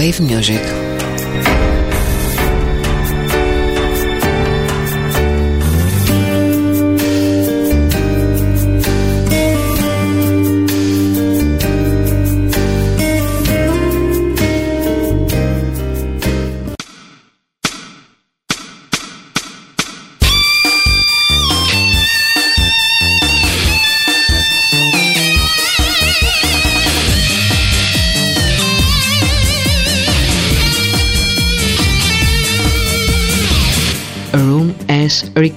Wave Music.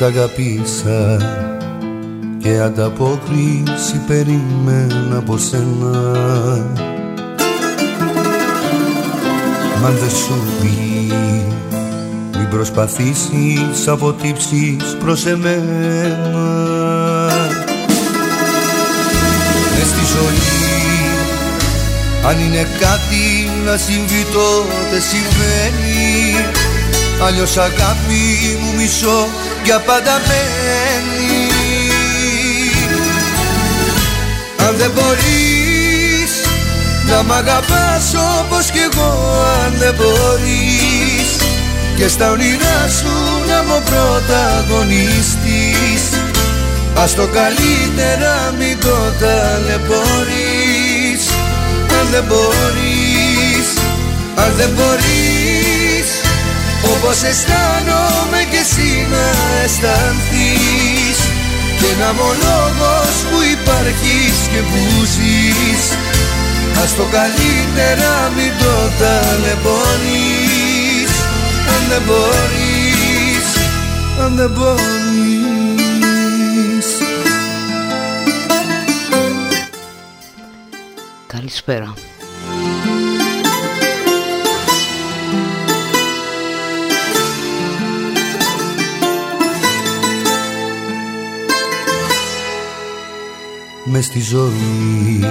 σ' αγαπήσα και ανταπόκριση περίμενα από σένα. Μα δεν σου πει μην προσπαθήσεις αποτύψεις προς εμένα. Μες στη ζωή αν είναι κάτι να συμβεί τότε συμβαίνει. Αλλιώς αγάπη μου μισώ για πάντα μένει. Αν δεν μπορείς να μ' αγαπάς όπως κι εγώ Αν δεν μπορείς και στα όνειρά σου να μου πρωταγωνιστής Ας το καλύτερα μην το ταλαιπωρείς. Αν δεν μπορείς Αν δεν μπορείς Όπως αισθάνομαι και εσύ να αισθανθείς Και να μου λόγος που υπάρχεις και που ζεις. Ας το καλύτερα μην το ταλαιπωρείς. Αν δεν μπορείς Αν δεν μπορείς. Καλησπέρα μες στη ζωή.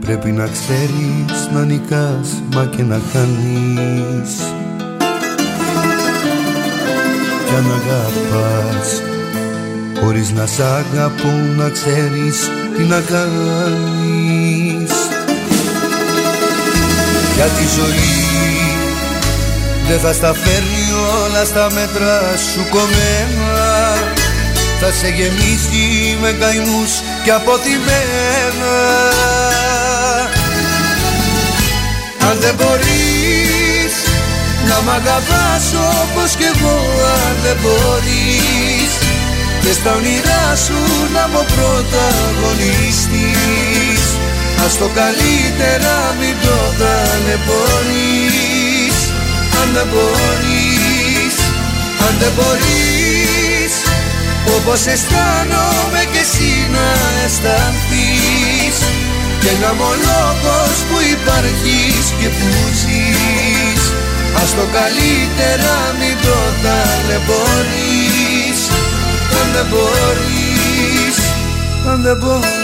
Πρέπει να ξέρεις να νικάς μα και να χάνεις. Κι αν αγαπάς Χωρίς να σ' αγαπώ να ξέρεις τι να κάνεις. Για τη ζωή δεν θα στα φέρνει όλα στα μέτρα σου κομμένα Θα σε γεμίσει με καημούς και αποθυμένα Αν δεν μπορείς να μ' αγαπάς όπως κι εγώ Αν δεν μπορείς και στα όνειρά σου να μου πρωταγωνιστείς Ας το καλύτερα μην το ταλαιπωρείς. Αν δεν μπορείς, αν δεν μπορείς όπως αισθάνομαι και εσύ να αισθανθείς. Και να λόγος που υπάρχεις και που ζεις. Ας το καλύτερα μην το ταλαιπωρείς Αν δεν μπορείς, αν δεν μπορείς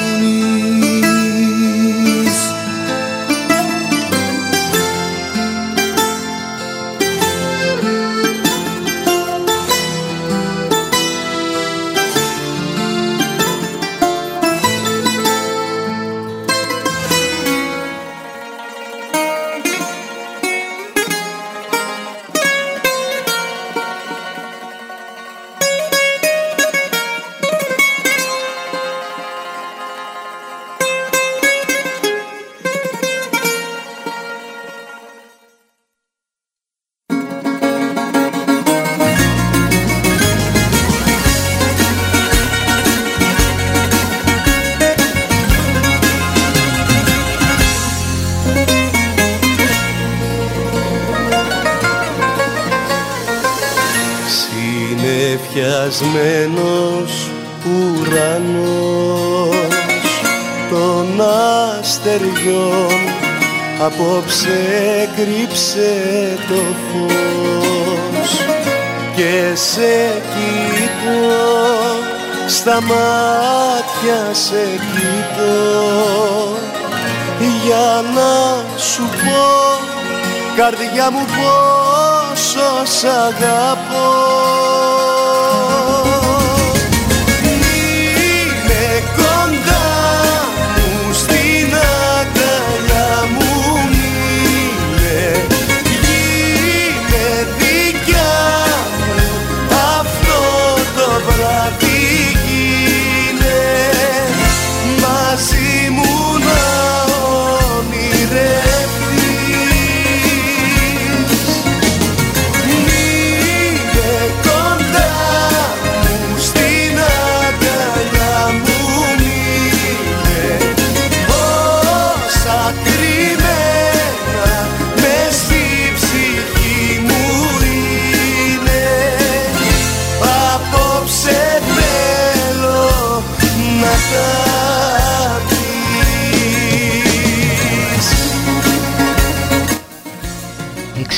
Συνεφιασμένος ουρανός των αστεριών απόψε κρύψε το φως και σε κοιτώ στα μάτια σε κοιτώ. Για να σου πω καρδιά μου πόσο σ' αγαπώ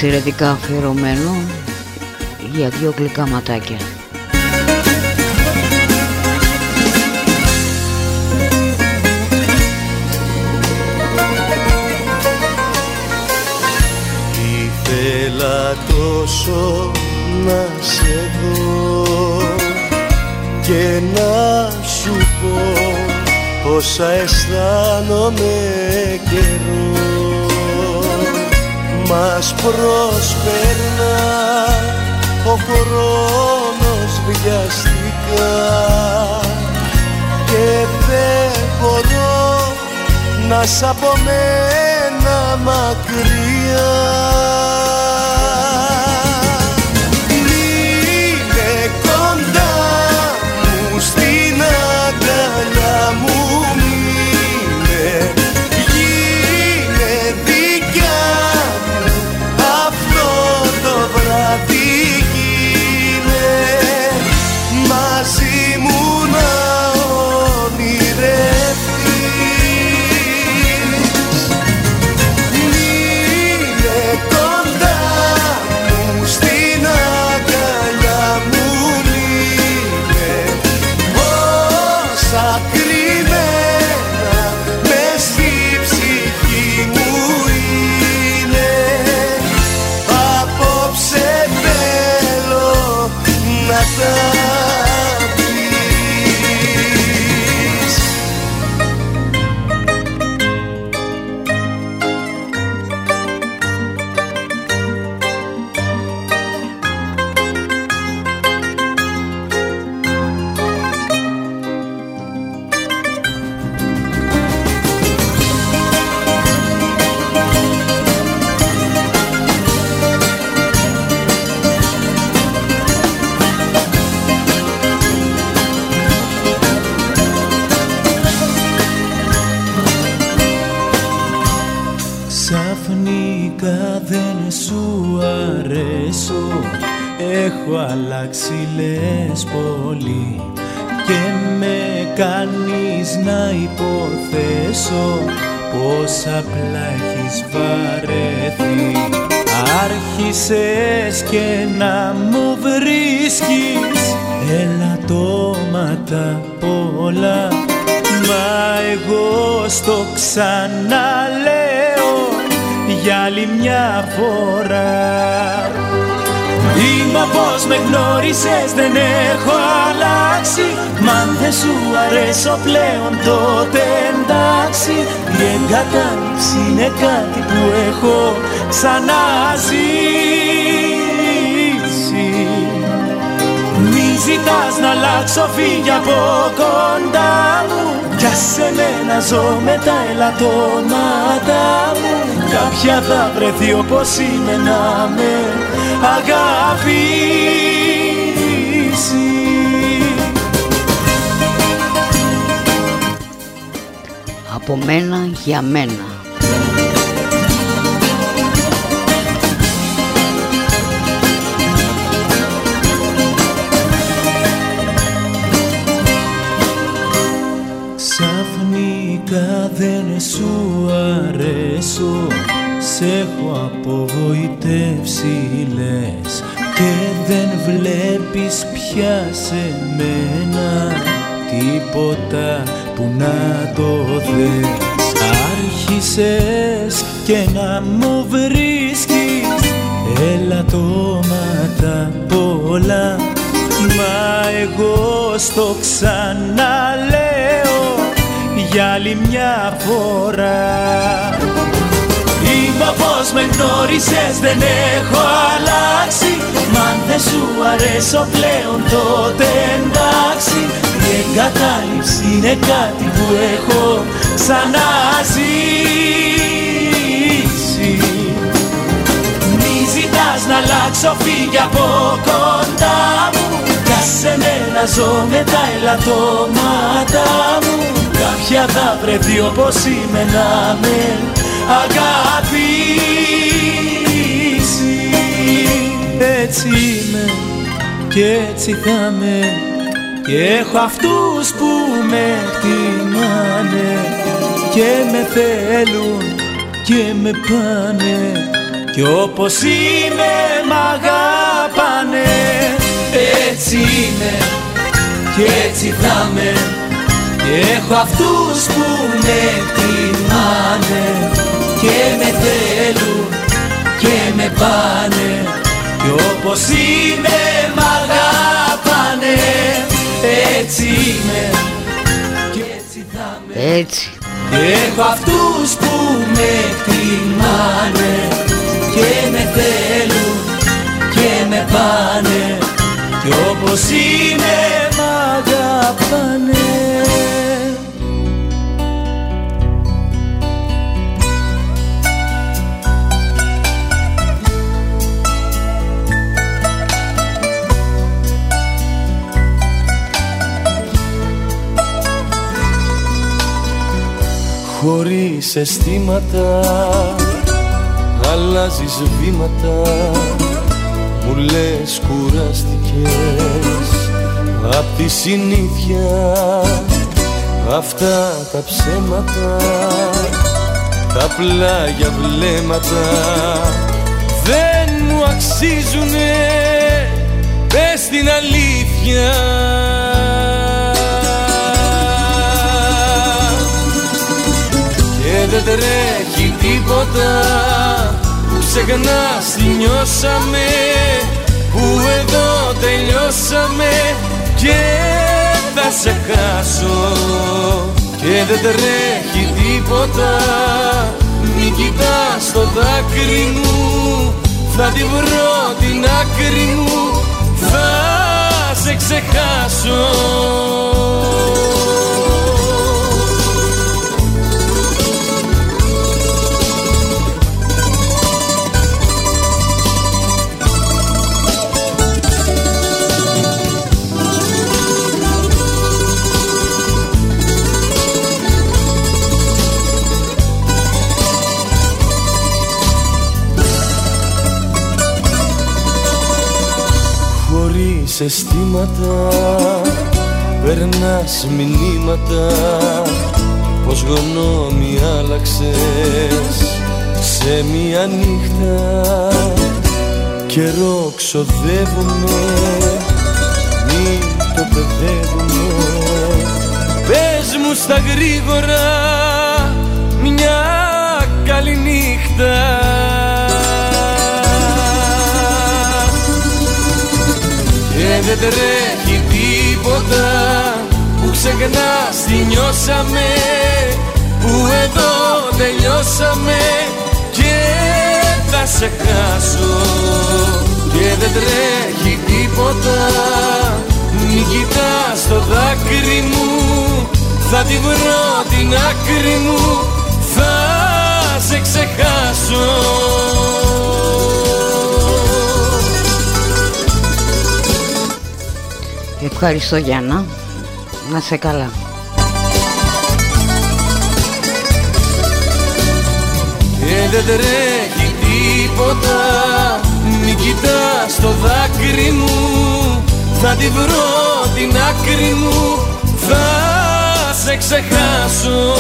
εξαιρετικά αφιερωμένο για δύο γλυκά ματάκια. Ήθελα τόσο να σε δω και να σου πω όσα αισθάνομαι καιρό μας προσπερνά. Ο χρόνος βιαστικά. Και δεν μπορώ να σ' από μένα μακριά λες πολύ και με κάνεις να υποθέσω πως απλά έχεις βαρεθεί. Άρχισες και να μου βρίσκεις ελαττώματα πολλά. Μα εγώ στο ξαναλέω για άλλη μια φορά αρέσω πλέον τότε εντάξει. Η εγκατάλειψη είναι κάτι που έχω ξαναζήσει. Μη ζητάς να αλλάξω φύγει από κοντά μου. Κι σε μένα ζω με τα ελαττώματα μου. Κάποια θα βρεθεί όπως είμαι να με αγαπήσεις από μένα για μένα. Ξαφνικά δεν σου αρέσω Σ' έχω απογοητεύσει λες Και δεν βλέπεις πια σε μένα Τίποτα που να το δες Άρχισες και να μου βρίσκεις ελαττώματα πολλά. Μα εγώ στο ξαναλέω για άλλη μια φορά Είπα πως με γνώρισες δεν έχω αλλάξει. Μα αν δεν σου αρέσω πλέον τότε εντάξει. Η εγκατάλειψη είναι κάτι που έχω ξαναζήσει. Μη ζητάς να αλλάξω φύγει από κοντά μου. Για σε μένα ζω με τα ελαττώματα μου. Κάποια θα βρεθεί όπως είμαι να με αγαπήσει Έτσι είμαι και έτσι θα με και έχω αυτούς που με εκτιμάνε και με θέλουν και με πάνε. Κι όπως είμαι μ' αγαπάνε. Έτσι είμαι και έτσι θα με και έχω αυτούς που με εκτιμάνε και με θέλουν και με πάνε. Κι όπως είμαι μ' αγαπάνε. Έτσι είμαι και έτσι θα με έτσι. Και έχω αυτούς που με εκτιμάνε. Και με θέλουν και με πάνε. Κι όπως είμαι μ' αγαπάνε Χωρίς αισθήματα Αλλάζεις βήματα. Μου λες κουράστηκες Απ' τη συνήθεια. Αυτά τα ψέματα Τα πλάγια βλέμματα Δεν μου αξίζουνε. Πες την αλήθεια δεν τρέχει τίποτα. Που ξεχνάς τι νιώσαμε. Που εδώ τελειώσαμε. Και θα σε χάσω. Και δεν τρέχει τίποτα. Μη κοιτάς το δάκρυ μου. Θα τη βρω την άκρη μου. Θα σε ξεχάσω Χωρίς αισθήματα Περνάς μηνύματα Πως γνώμη άλλαξες Σε μία νύχτα. Καιρό ξοδεύουμε Μη το παιδεύουμε Πες μου στα γρήγορα Μια καλή νύχτα Και δεν τρέχει τίποτα Που ξεχνάς τι νιώσαμε Που εδώ τελειώσαμε Και θα σε χάσω. Και δεν τρέχει τίποτα Μην κοιτάς το δάκρυ μου Θα τη βρω την άκρη μου Θα σε ξεχάσω Ευχαριστώ Γιάννα. Να σε καλά. Και δεν τρέχει τίποτα Μη κοιτάς το δάκρυ μου Θα τη βρω την άκρη μου Θα σε ξεχάσω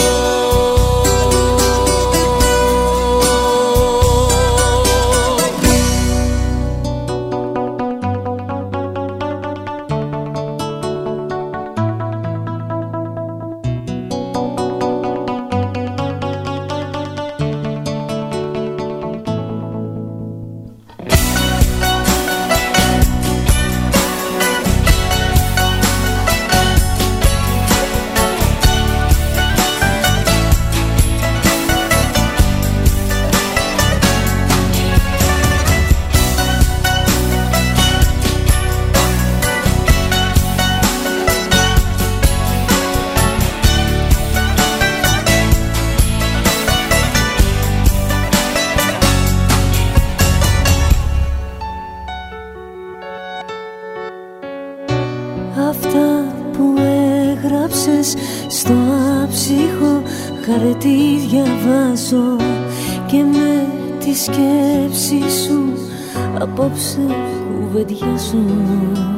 κουβεντιάζω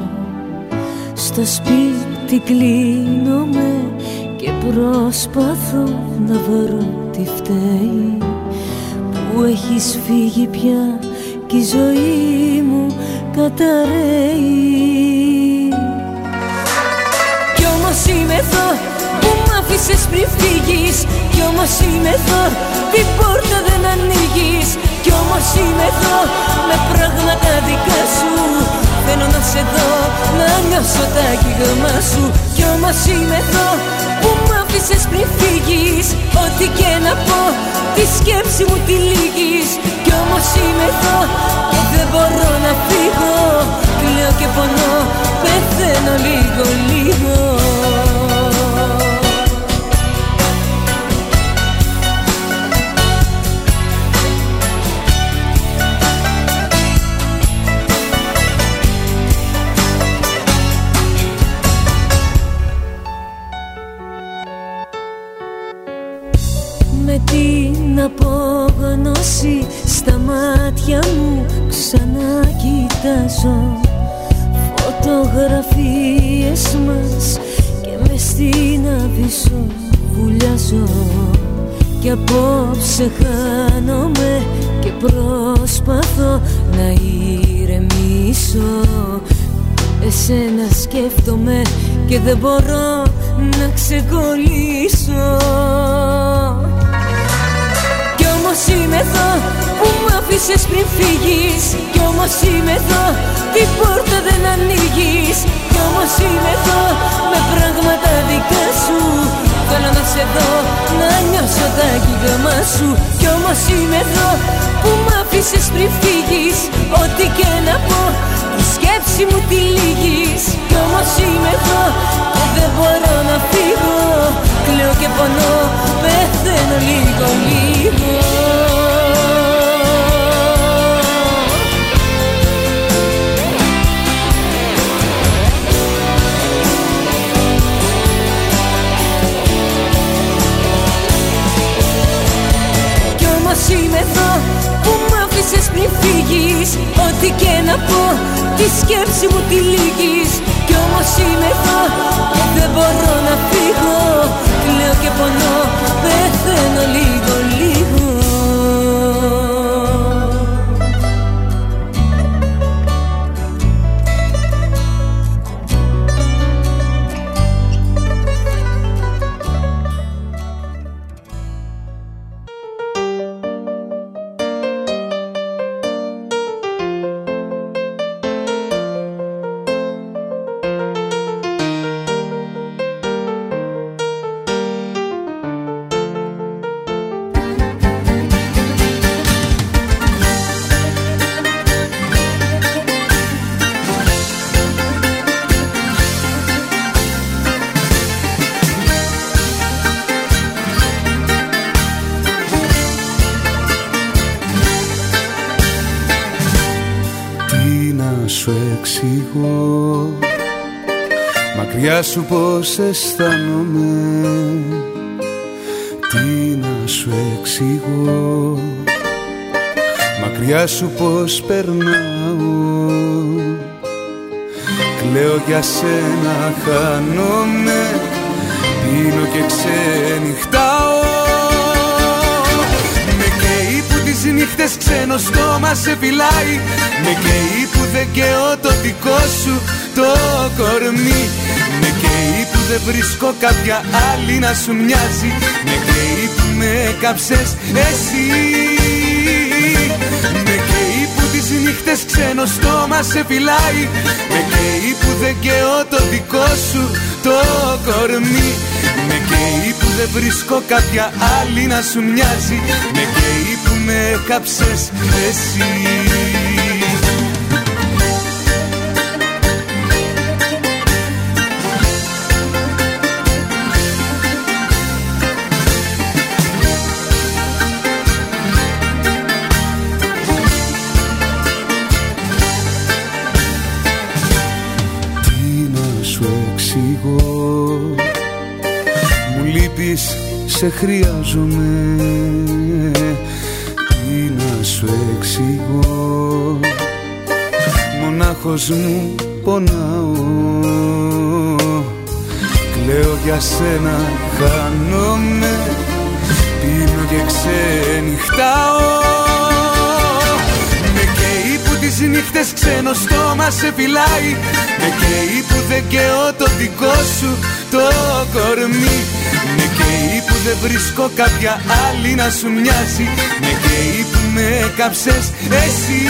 Στο σπίτι κλείνομαι και προσπαθώ να βρω τι φταίει που έχεις φύγει πια κι η ζωή μου καταραίει. Κι όμως είμαι εδώ που μ' άφησες πριν φύγεις Κι όμως είμαι εδώ την πόρτα δεν ανοίγεις Κι όμως είμαι εδώ με πράγματα δικά σου. Θέλω να σε δω, να νιώσω τα κύγμα σου. Κι όμως είμαι εδώ που μ' άφησες πριν φύγεις. Ό,τι και να πω, τη σκέψη μου τη λύγεις. Κι όμως είμαι εδώ και δεν μπορώ να φύγω. Κλαίω και πονώ, πεθαίνω λίγο λίγο ηρεμήσω Εσένα σκέφτομαι και δεν μπορώ να ξεκολλήσω Κι όμως είμαι εδώ που μ' άφησες πριν φύγεις. Κι όμως είμαι εδώ την πόρτα δεν ανοίγεις. Κι όμως είμαι εδώ με πράγματα δικά σου. Θέλω να σε δω, να νιώσω τα κύγμα σου. Κι όμως είμαι εδώ που μ' άφησες πριν φύγεις. Ό,τι και να πω η σκέψη μου τη λύγεις Κι όμως είμαι εδώ και δεν μπορώ να φύγω. Κλαίω και πονώ, πεθαίνω λίγο λίγο. Κι όμως είμαι εδώ που μ' άφησες πριν φύγεις Ό,τι και να πω τη σκέψη μου τη λύγεις. Κι όμως είμαι εδώ και δεν μπορώ να φύγω. Κλαίω και πονώ, πεθαίνω λίγο λίγο Μακριά σου πως αισθάνομαι. Τι να σου εξηγώ. Μακριά σου πως περνάω. Κλαίω για σένα χάνομαι. Πίνω και ξενυχτάω. Με καίει που τις νύχτες ξένο στόμα σε φυλάει. Με καίει που δεν καίω το δικό σου το κορμί. Με καίει που δεν βρίσκω κάποια άλλη να σου μοιάζει. Με καίει που με κάψες εσύ. Με καίει που τις νύχτες ξένο στόμα σε φυλάει. Με καίει που δεν καίω το δικό σου το κορμί. Με καίει που δεν βρίσκω κάποια άλλη να σου μοιάζει. Με καίει που με κάψες εσύ σε χρειάζομαι. Τι να σου εξηγώ. Μονάχος μου πονάω. Κλαίω για σένα, χάνομαι. Πίνω και ξενυχτάω. Με καίει που τις νύχτες ξένο στόμα σε φυλάει. Με καίει που δεν καίω το δικό σου το κορμί. Με καίει που δεν βρίσκω κάποια άλλη να σου μοιάζει. Με καίει που με κάψες εσύ.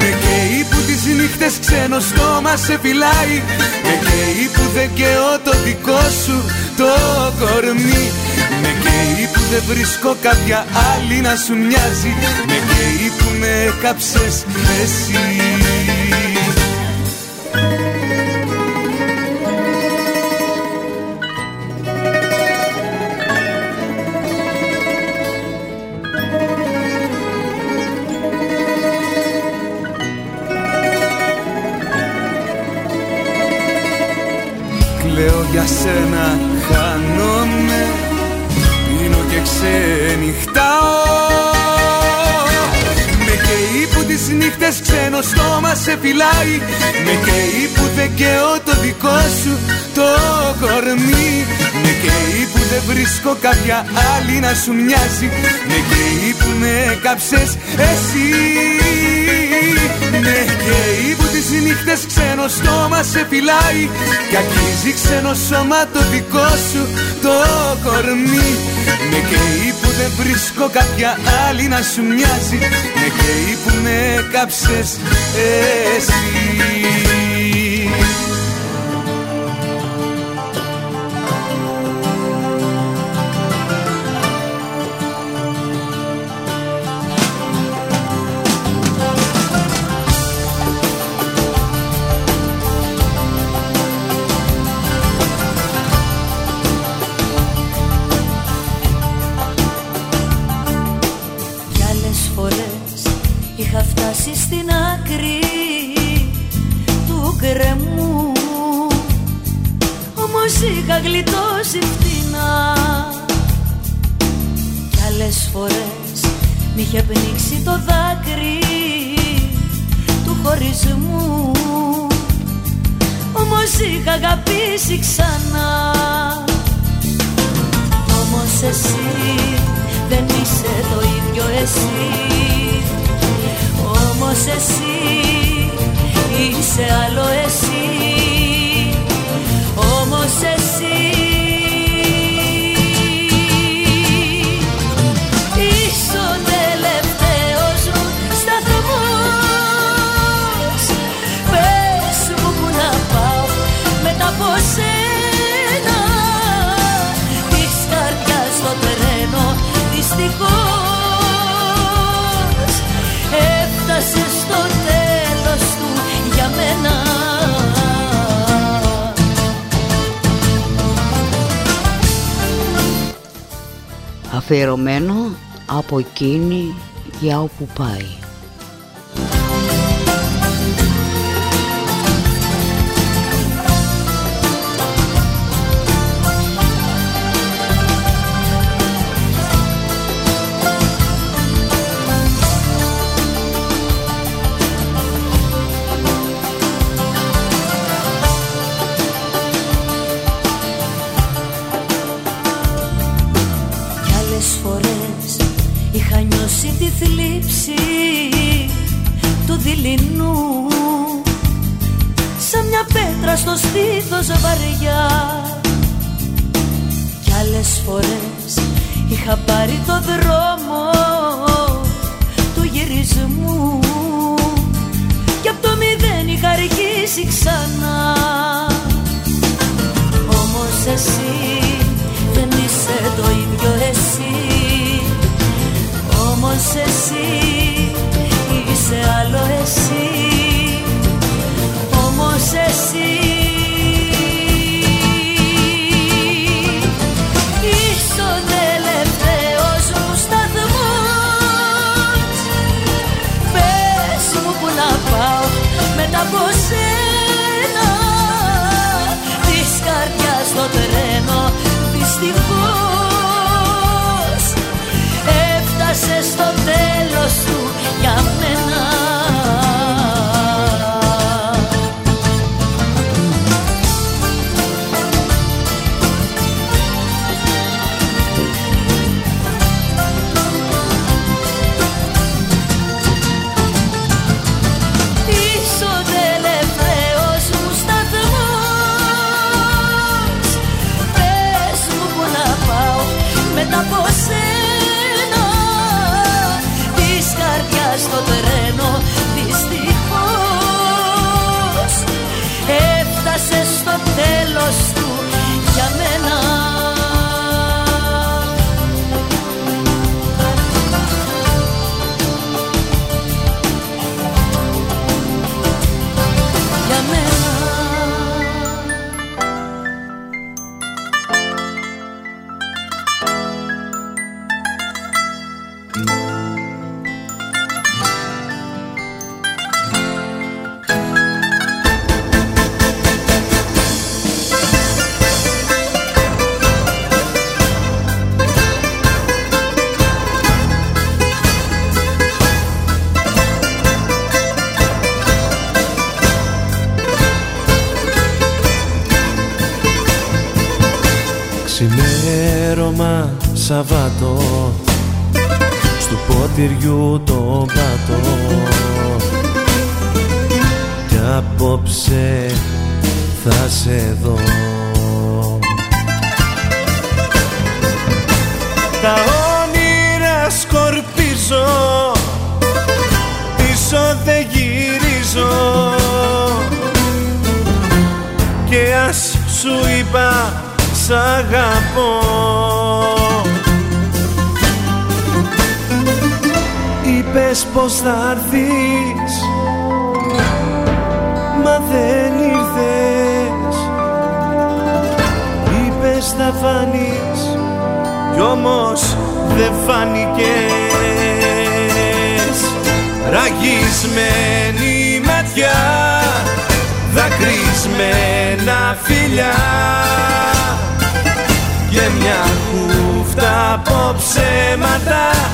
Με καίει που τις νύχτες ξένο στόμα σε φυλάει. Με καίει που δεν καίω το δικό σου το κορμί. Με καίει που δεν βρίσκω κάποια άλλη να σου μοιάζει. Με καίει που με κάψες εσύ για σένα, χάνομαι. Πίνω και ξενυχτάω. Με καίει που τις νύχτες ξένο στόμα σε φυλάει. Με καίει που δεν καίω το δικό σου το κορμί. Με καίει που δεν βρίσκω κάποια άλλη να σου μοιάζει. Με καίει που με κάψες εσύ Ναι καίει που τις νύχτες ξένο στόμα σε φυλάει Κι αγγίζει ξένο σώμα το δικό σου το κορμί. Με καίει που δεν βρίσκω κάποια άλλη να σου μοιάζει. Με καίει που με κάψες εσύ μ' είχε πνίξει το δάκρυ του χωρισμού. Όμως είχα αγαπήσει ξανά. Όμως εσύ δεν είσαι το ίδιο εσύ. Όμως εσύ είσαι άλλο εσύ. Όμως εσύ δυστυχώς Έφτασε στο τέλος του για μένα αφιερωμένο από εκείνη για όπου πάει. Στο στήθος βαριά Κι άλλες φορές είχα πάρει το δρόμο του γυρισμού. Κι απ' το μηδέν είχα αρχίσει ξανά. Όμως εσύ δεν είσαι το Όμως και μια κούφτα από ψέματα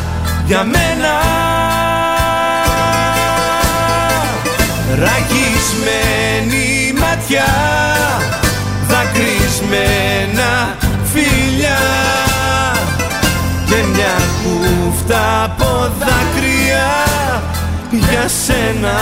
για μένα. Ραγισμένη ματιά, δακρυσμένα φιλιά. Και μια κούφτα από δάκρυα για σένα.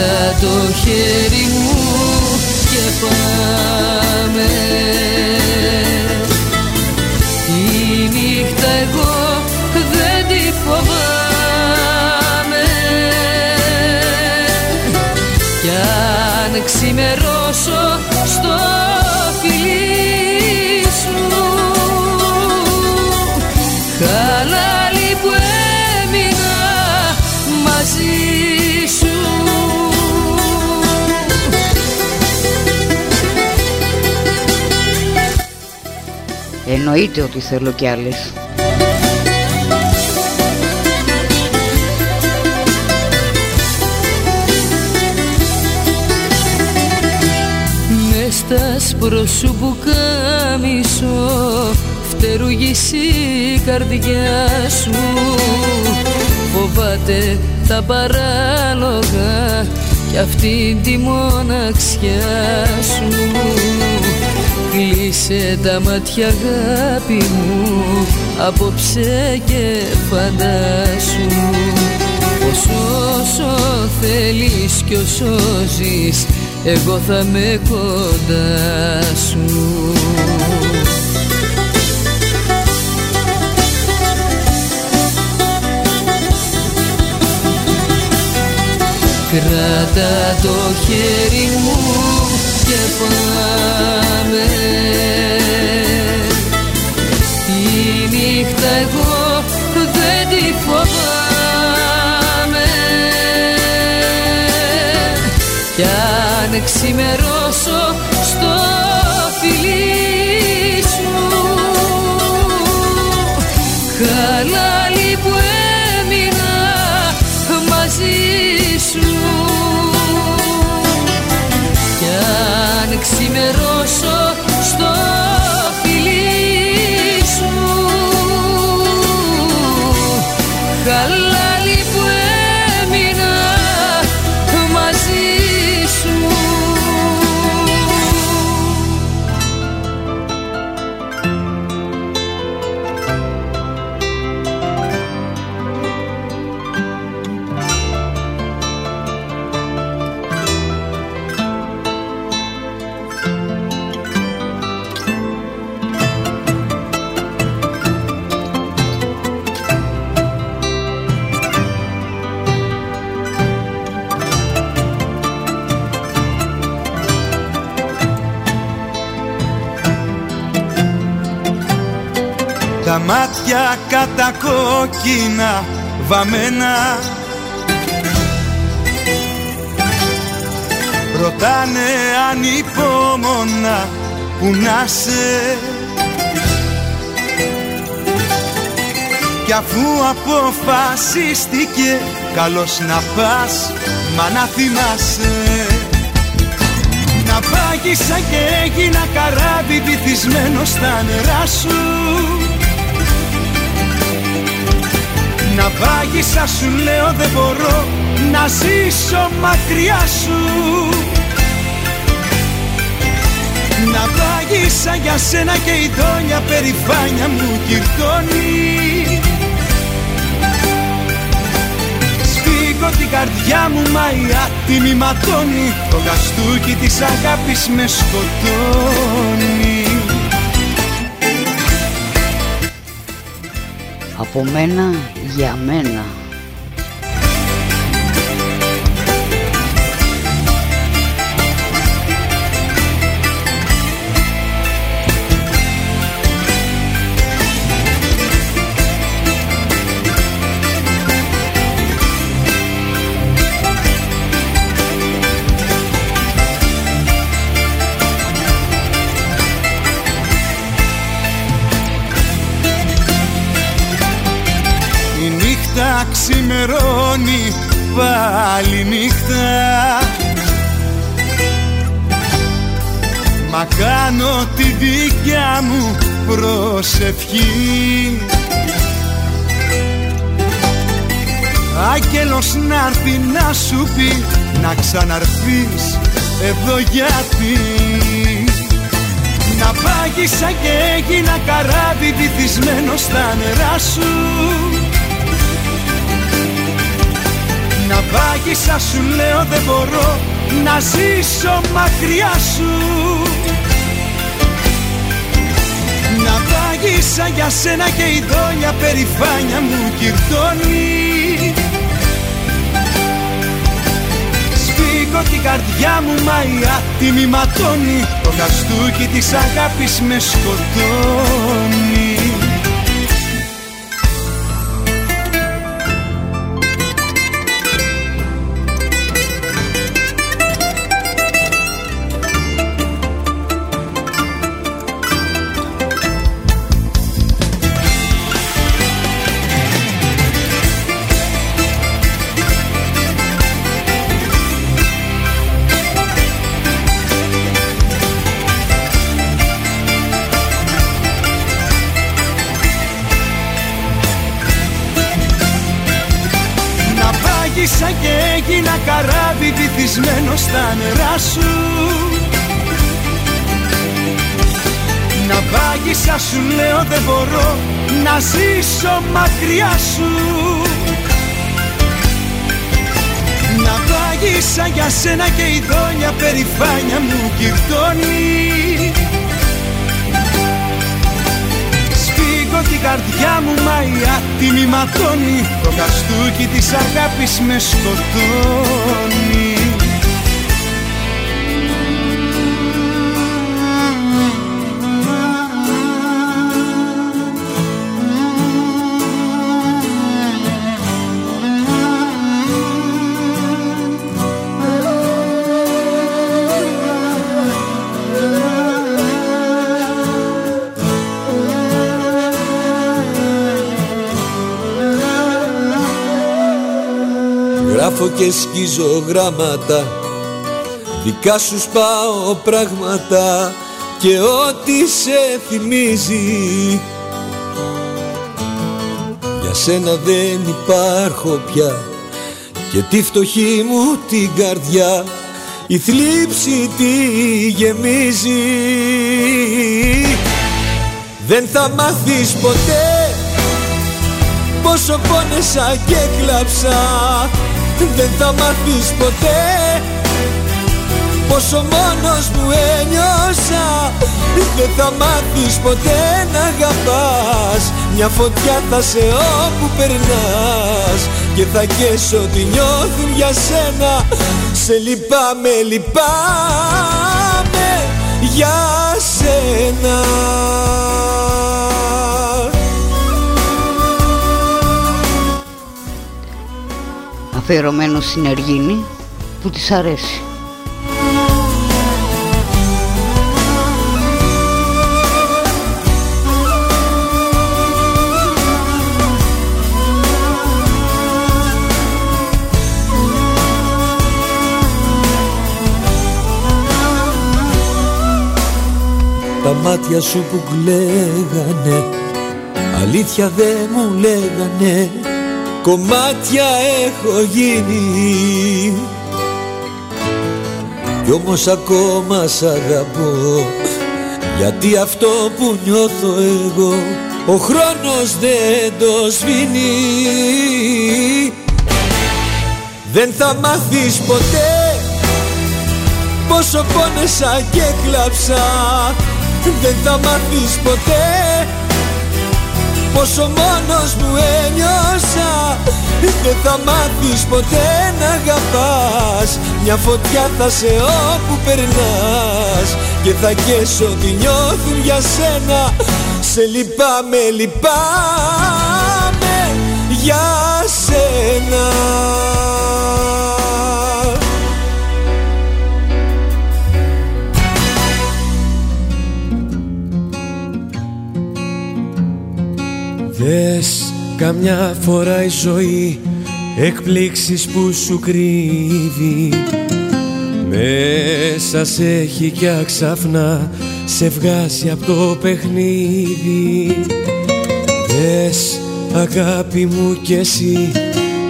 Κράτα το χέρι μου και πάμε Εννοείται ότι θέλω κι άλλες. Μες στα σπροσού που κάμισο φτερουγήσει η καρδιά σου. Φοβάται τα παράλογα κι αυτή τη μοναξιά σου Κλείσε τα μάτια αγάπη μου. Απόψε και φαντάσου Πως όσο θέλεις κι όσο ζεις εγώ θα με κοντά σου. Κράτα το χέρι μου και πάμε ξημερώσω στο φιλί Τα μάτια κατακόκκινα βαμμένα. Ρωτάνε ανυπόμονα που να σε; Κι αφού αποφασίστηκε καλώς να πας μα να θυμάσαι Να πάγισα και έγινα καράβι βυθισμένος στα νερά σου Να πάγισα σου λέω δεν μπορώ να ζήσω μακριά σου. Να πάγισα για σένα και η δόνια περηφάνια μου κυρτώνει. Σφίγγω την καρδιά μου μα η άτιμη ματώνει. Το γαστούκι της αγάπης με σκοτώνει Από μένα για μένα ξημερώνει πάλι νύχτα. Μα κάνω τη δικιά μου προσευχή. Άγγελος να'ρθει να σου πει να ξαναρθείς εδώ γιατί. Να πάγισα και έγινα καράβι βυθισμένο στα νερά σου Να πάγισα σου λέω δεν μπορώ να ζήσω μακριά σου. Να πάγισα για σένα και η δόλια περηφάνια μου κυρτώνει. Σφίγγω την καρδιά μου μα η άτιμη ματώνει. Το χαστούκι της αγάπης με σκοτώνει καράβι βυθισμένο στα νερά σου. Να βάγισα σου λέω δεν μπορώ να ζήσω μακριά σου. Να βάγισα για σένα και η δόλια περηφάνια μου κυρτώνει. Σφίγγω την καρδιά μου μα η άτιμη ματώνει. Το καστούκι της αγάπης με σκοτώνει Γράφω και σκίζω γράμματα. Δικά σου σπάω πράγματα Και ό,τι σε θυμίζει. Για σένα δεν υπάρχω πια Και τη φτωχή μου την καρδιά. Η θλίψη τη γεμίζει. Δεν θα μάθεις ποτέ Πόσο πόνεσα και κλαψα δεν θα μάθεις ποτέ. Πόσο μόνος μου ένιωσα. Δεν θα μάθεις ποτέ να αγαπάς. Μια φωτιά θα σε όπου περνάς. Και θα καίσω ότι νιώθουν για σένα. Σε λυπάμαι, λυπάμαι για αφιερωμένος στην Αργίνη που της αρέσει. Τα μάτια σου που κλαίγανε Αλήθεια δεν μου λέγανε κομμάτια έχω γίνει. Κι όμως ακόμα σ' αγαπώ. Γιατί αυτό που νιώθω εγώ ο χρόνος δεν το σβήνει. Δεν θα μάθεις ποτέ πόσο πόνεσα και κλαψα Δεν θα μάθεις ποτέ Πόσο μόνος μου ένιωσα Δεν θα μάθεις ποτέ να αγαπάς. Μια φωτιά θα σε όπου περνάς Και θα καίσω ότι νιώθουν για σένα. Σε λυπάμαι, λυπάμαι για καμιά φορά η ζωή εκπλήξεις που σου κρύβει. Μέσα σε έχει κι αξαφνά σε βγάζει από το παιχνίδι. Δες αγάπη μου κι εσύ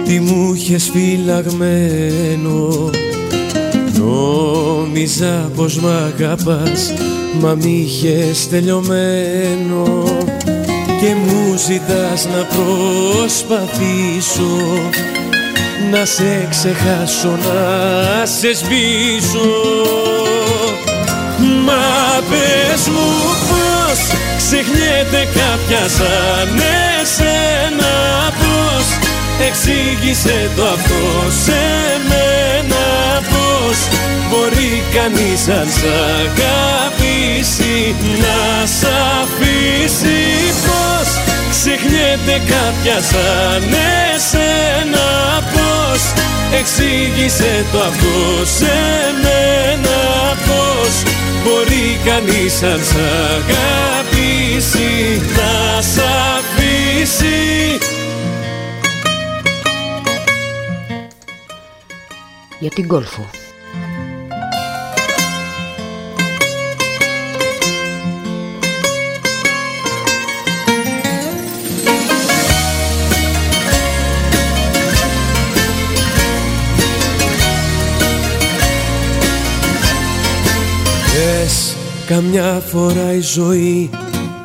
τι μου είχες φυλαγμένο. Νόμιζα πως μ' αγαπάς μα μ' είχες τελειωμένο. και μου ζητάς να προσπαθήσω να σε ξεχάσω, να σε σβήσω. Μα πες μου πως ξεχνιέται κάποια σαν εσένα πως εξήγησε το αυτό σε μένα πως μπορεί κανείς αν σ' αγαπήσει να σ' αφήσει πως ξεχνιέται κάποια σαν εσένα. Πως εξήγησε το αυτό σε μένα; Πως μπορεί κανείς αν σ' αγαπήσει να σ' αφήσει; Για την κόλφο Καμιά φορά η ζωή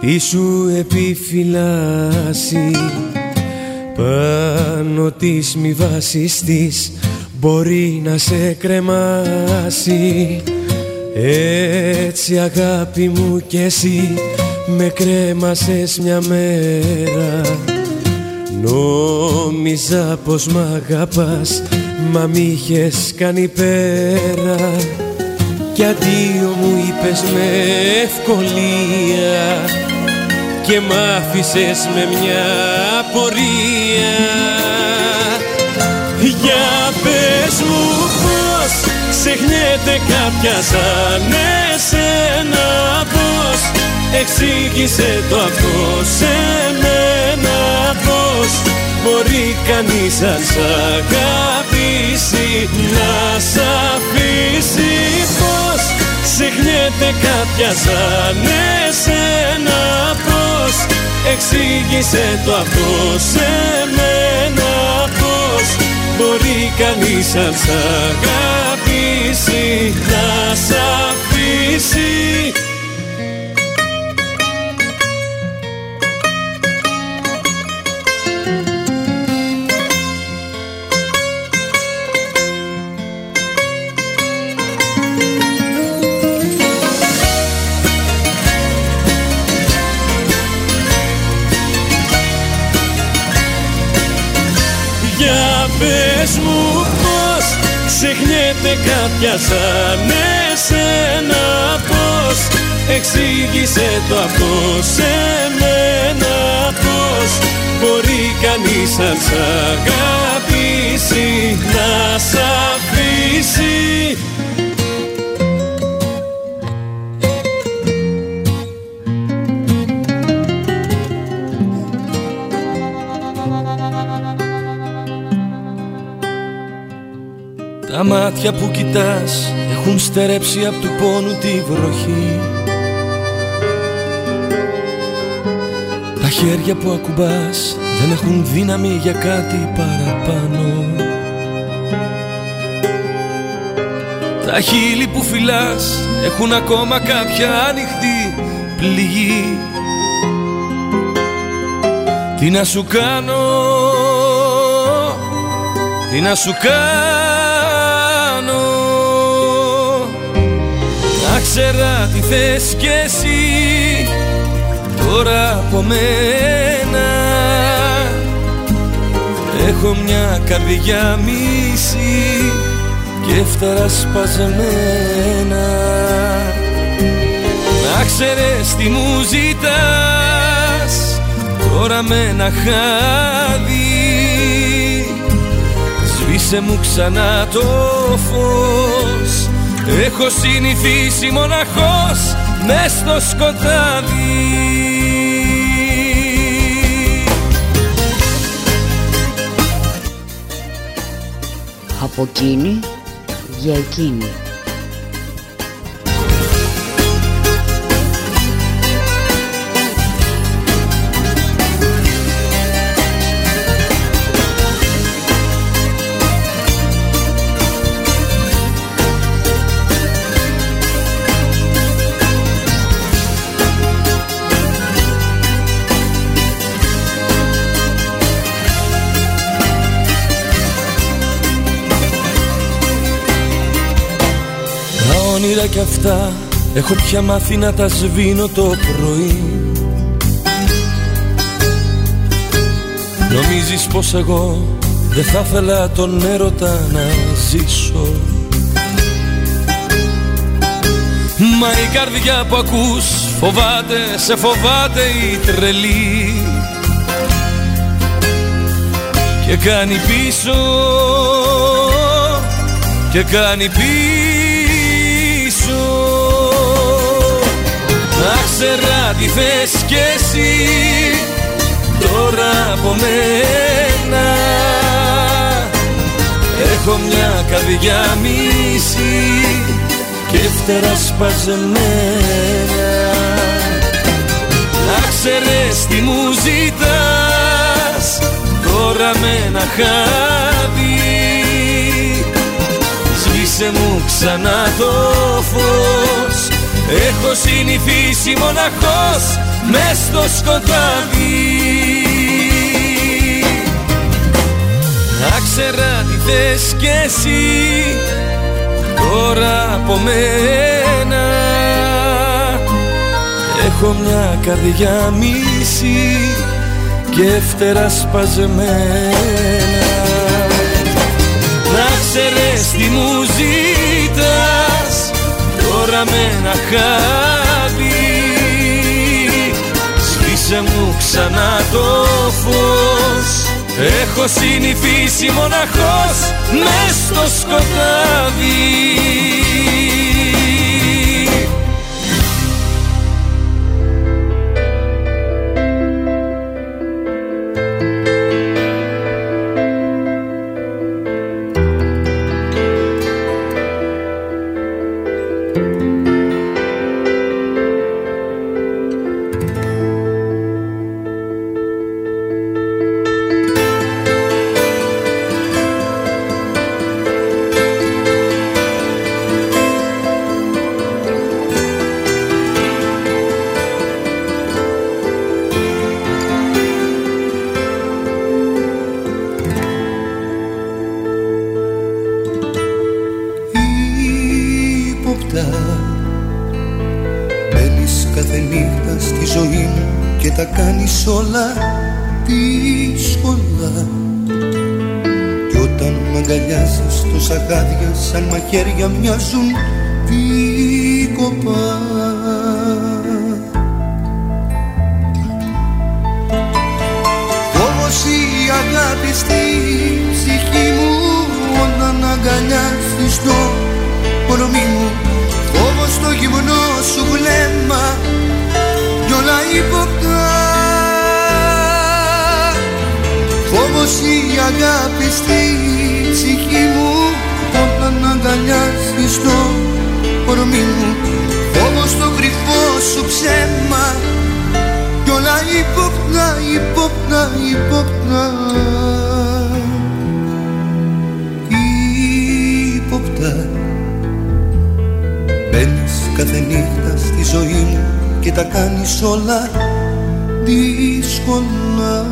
τι σου επιφυλάσσει. Πάνω της μη βάσης της μπορεί να σε κρεμάσει. Έτσι αγάπη μου κι εσύ με κρέμασες μια μέρα. Νόμιζα πως μ' αγαπάς μα μ' είχες κάνει πέρα κι αντίο μου είπες με ευκολία και μ' άφησες με μια πορεία Για πες μου πως ξεχνιέται κάποια σαν εσένα πως εξήγησε το αυτό σε μένα πως μπορεί κανείς αν σ' αγαπήσει ξεχνιέται κάποια σαν εσένα πως εξήγησε το αυτό σε μένα πως μπορεί κανείς αν σ' αγαπήσει να σ' αφήσει ξεχνιέται κάποια σαν εσένα πως εξήγησε το αυτό σε μένα πως μπορεί κανείς αν σ' αγαπήσει να σ' αφήσει μάτια που κοιτάς έχουν στερέψει από του πόνου τη βροχή. Τα χέρια που ακουμπάς δεν έχουν δύναμη για κάτι παραπάνω. Τα χείλη που φυλάς έχουν ακόμα κάποια ανοιχτή πληγή. Τι να σου κάνω, τι να σου κάνω Να ξέρα τι θες κι εσύ. Τώρα από μένα. Έχω μια καρδιά μίση και φτερά σπασμένα Να ξέρεις τι μου ζητάς τώρα με ένα χάδι. Σβήσε μου ξανά το φως Έχω συνηθίσει μοναχός μες στο σκοτάδι. Από εκείνη για εκείνη. Αυτά. Έχω πια μάθει να τα σβήνω το πρωί. Νομίζεις πως εγώ δεν θα ήθελα τον έρωτα να ζήσω; Μα η καρδιά που ακούς φοβάται, σε φοβάται η τρελή. Και κάνει πίσω και κάνει πίσω Να ξέρα τι θες κι εσύ. Τώρα από μένα. Έχω μια καρδιά μίση και φτερά σπαζεμένα. Να ξέρεις τι μου ζητάς τώρα με ένα χάδι. Σβήσε μου ξανά το φως Έχω συνηθίσει μοναχός μες στο σκοτάδι. Να ξέρα τι θες κι εσύ τώρα από μένα. Έχω μια καρδιά μίση και φτερά σπαζεμένα. Να ξέρεις τι μου ζητάς τώρα με ένα χάδι Σβήσε μου ξανά το φως. Έχω συνηθίσει μοναχός μες στο σκοτάδι χέρια μοιάζουν δίκοπα Φόβος η αγάπη στη ψυχή μου όταν αγκαλιάζεις το κορμί μου Φόβος το γυμνό σου βλέμμα κι όλα ύποπτα Φόβος η αγάπη στη ψυχή μου. Όταν αγκαλιάζεις το κορμί μου Φόβος το κρυφό σου ψέμα. Κι όλα υπόπνα, υπόπνα, υπόπνα Υπόπτα. Μπαίνεις κάθε νύχτα στη ζωή μου και τα κάνεις όλα δύσκολα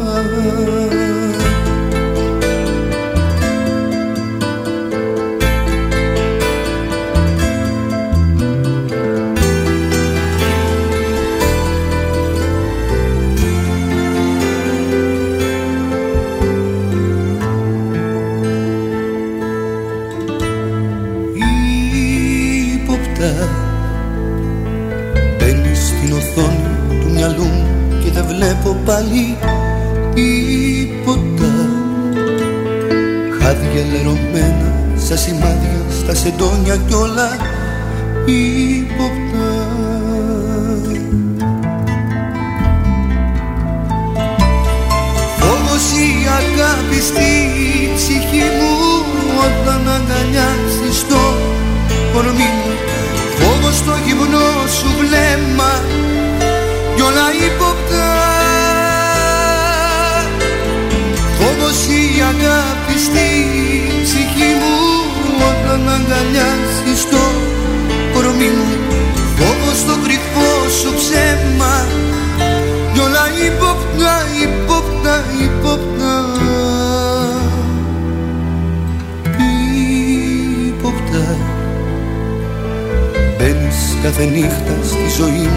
νύχτα στη ζωή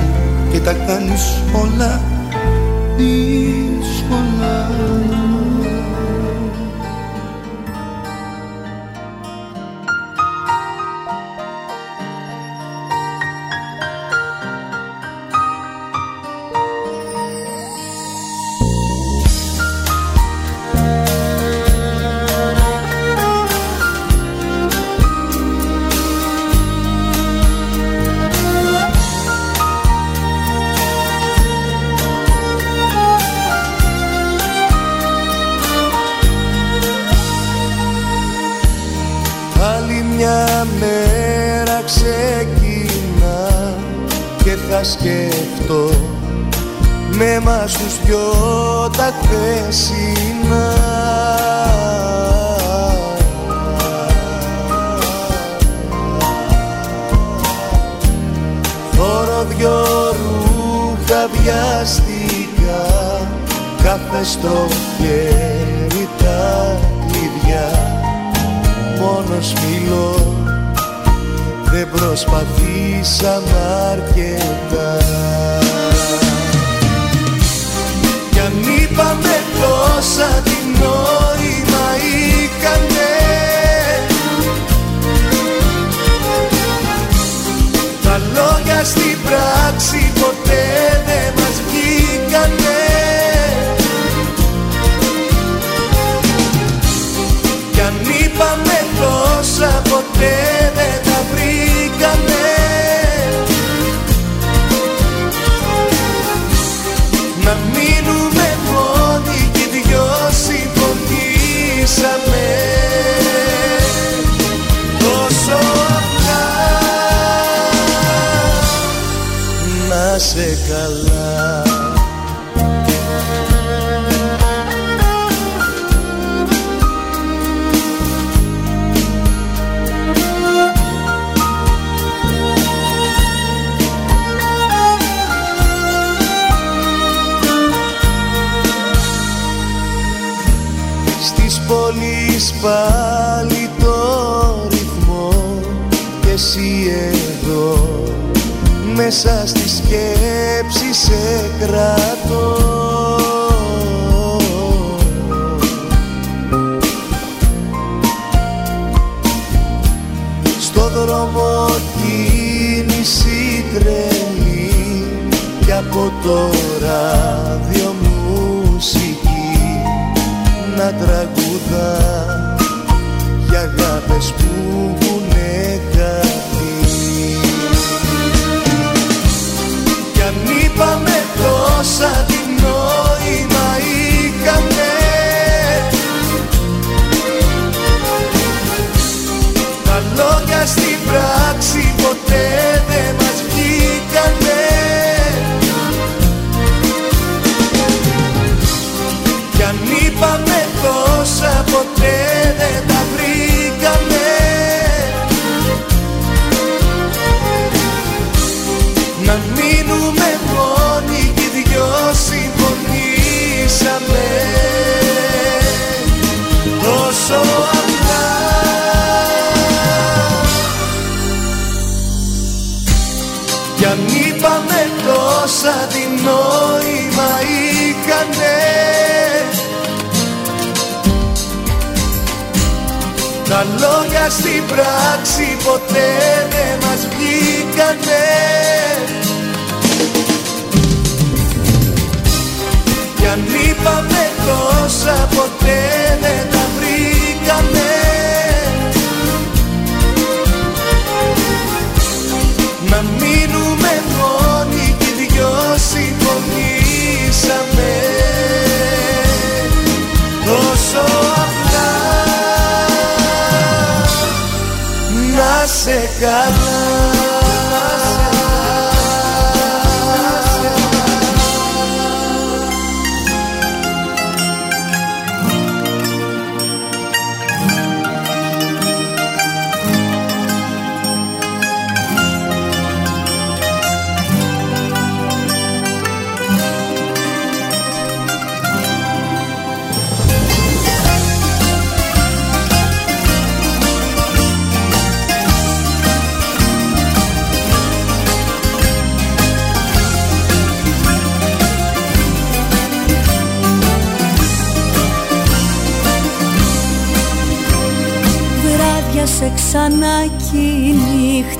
και τα κάνεις όλα δύσκολα. καλοκαίρι τα κλειδιά. Μόνος μιλώ δεν προσπαθήσαν αρκετά. Κι αν είπαμε τόσα καλά. Στις πόλεις πάλι το ρυθμό και εσύ εδώ μέσα στη σκέψη σε κρατώ. Στο δρόμο κίνηση τρελή και από το ράδιο μουσική να τραγουδά για αγάπες που sabe. Τελικά στην πράξη ποτέ δεν μας βγήκατε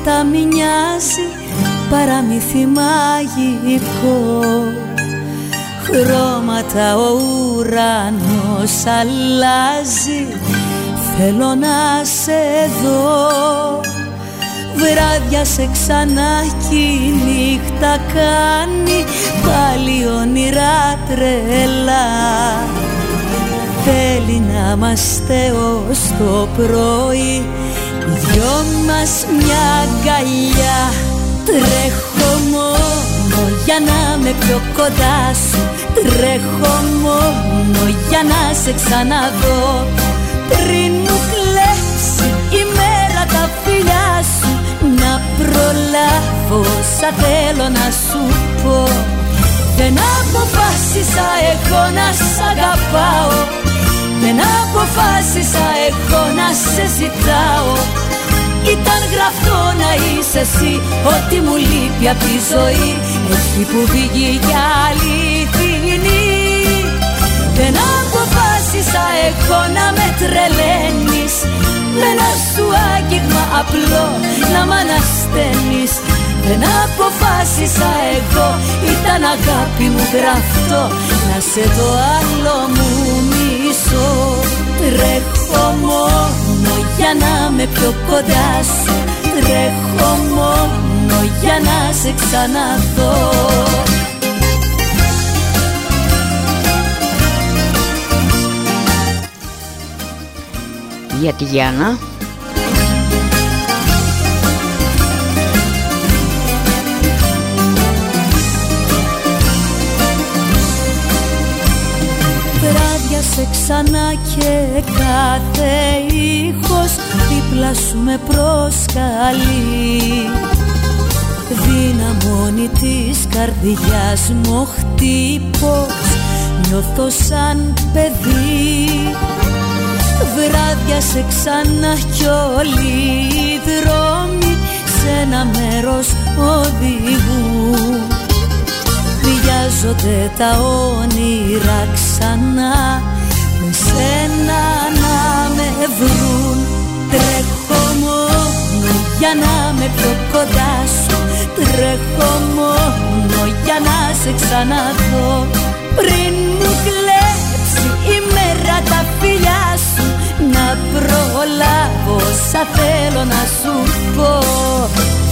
νύχτα μοιάζει παραμύθι μαγικό Χρώματα ο ουρανός αλλάζει Θέλω να σε δω. Βράδια σε ξανά κι η νύχτα κάνει Πάλι όνειρα τρελά. Θέλει να είμαστε ως το πρωί Δυο μας μια αγκαλιά. Τρέχω μόνο για να με πιο κοντά σου. Τρέχω μόνο για να σε ξαναδώ. Πριν μου κλέψει η μέρα τα φιλιά σου Να προλάβω σαν θέλω να σου πω. Δεν αποφάσισα εγώ να σ' αγαπάω δεν αποφάσισα εγώ να σε ζητάω. Ήταν γραφτό να είσαι εσύ Ό,τι μου λείπει απ' τη ζωή. Έχει που βγει για αληθινή. Δεν αποφάσισα εγώ να με τρελαίνεις. Με ένα σου άγγιγμα απλό να μ' ανασταίνεις. Δεν αποφάσισα εγώ Ήταν αγάπη μου γραφτό. Να σε το άλλο μου μισώ Τρέχω μόνο για να με πιο κοντά σου. Τρέχω μόνο για να σε ξαναδώ. Για τη Γιάννα ξανά και κάθε ήχος δίπλα σου με προσκαλεί. Δυναμώνει της καρδιάς μου χτύπος Νιώθω σαν παιδί. Βράδια σε ξανά κι όλοι οι δρόμοι Σε ένα μέρος οδηγούν Βιάζονται τα όνειρα ξανά Με σένα να με βρουν. Τρέχω μόνο για να με πιο κοντά σου. Τρέχω μόνο για να σε ξαναδώ. Πριν μου κλέψει η μέρα τα φιλιά σου Να προλάβω σαν θέλω να σου πω.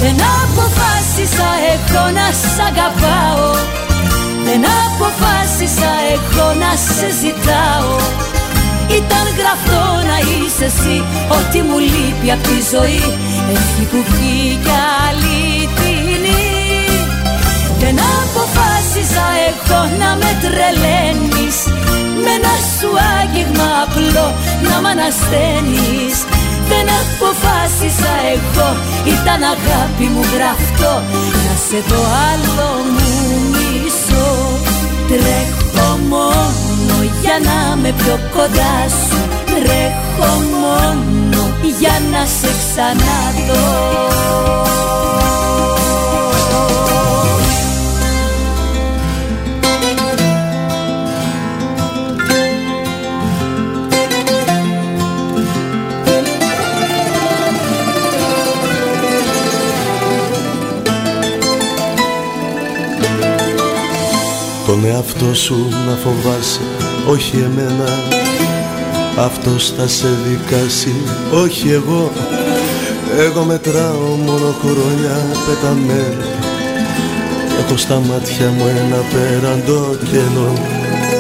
Δεν αποφάσισα εγώ να σ' αγαπάω. Δεν αποφάσισα εγώ να σε ζητάω Ήταν γραφτό να είσαι εσύ Ό,τι μου λείπει απ' τη ζωή. Έχει που βγήκε αληθινή Δεν αποφάσισα εγώ να με τρελαίνεις. Με ένα σου άγγιγμα απλό να μ' ανασταίνεις. Δεν αποφάσισα εγώ Ήταν αγάπη μου γραφτό. Να σε το άλλο μου Τρέχω μόνο για να με πιο κοντά σου Τρέχω μόνο για να σε ξαναδώ. Τον εαυτό σου να φοβάσαι όχι εμένα αυτός θα σε δικάσει. Όχι εγώ εγώ μετράω μόνο χρόνια πεταμένα. Έχω στα μάτια μου ένα πέραντο κενό.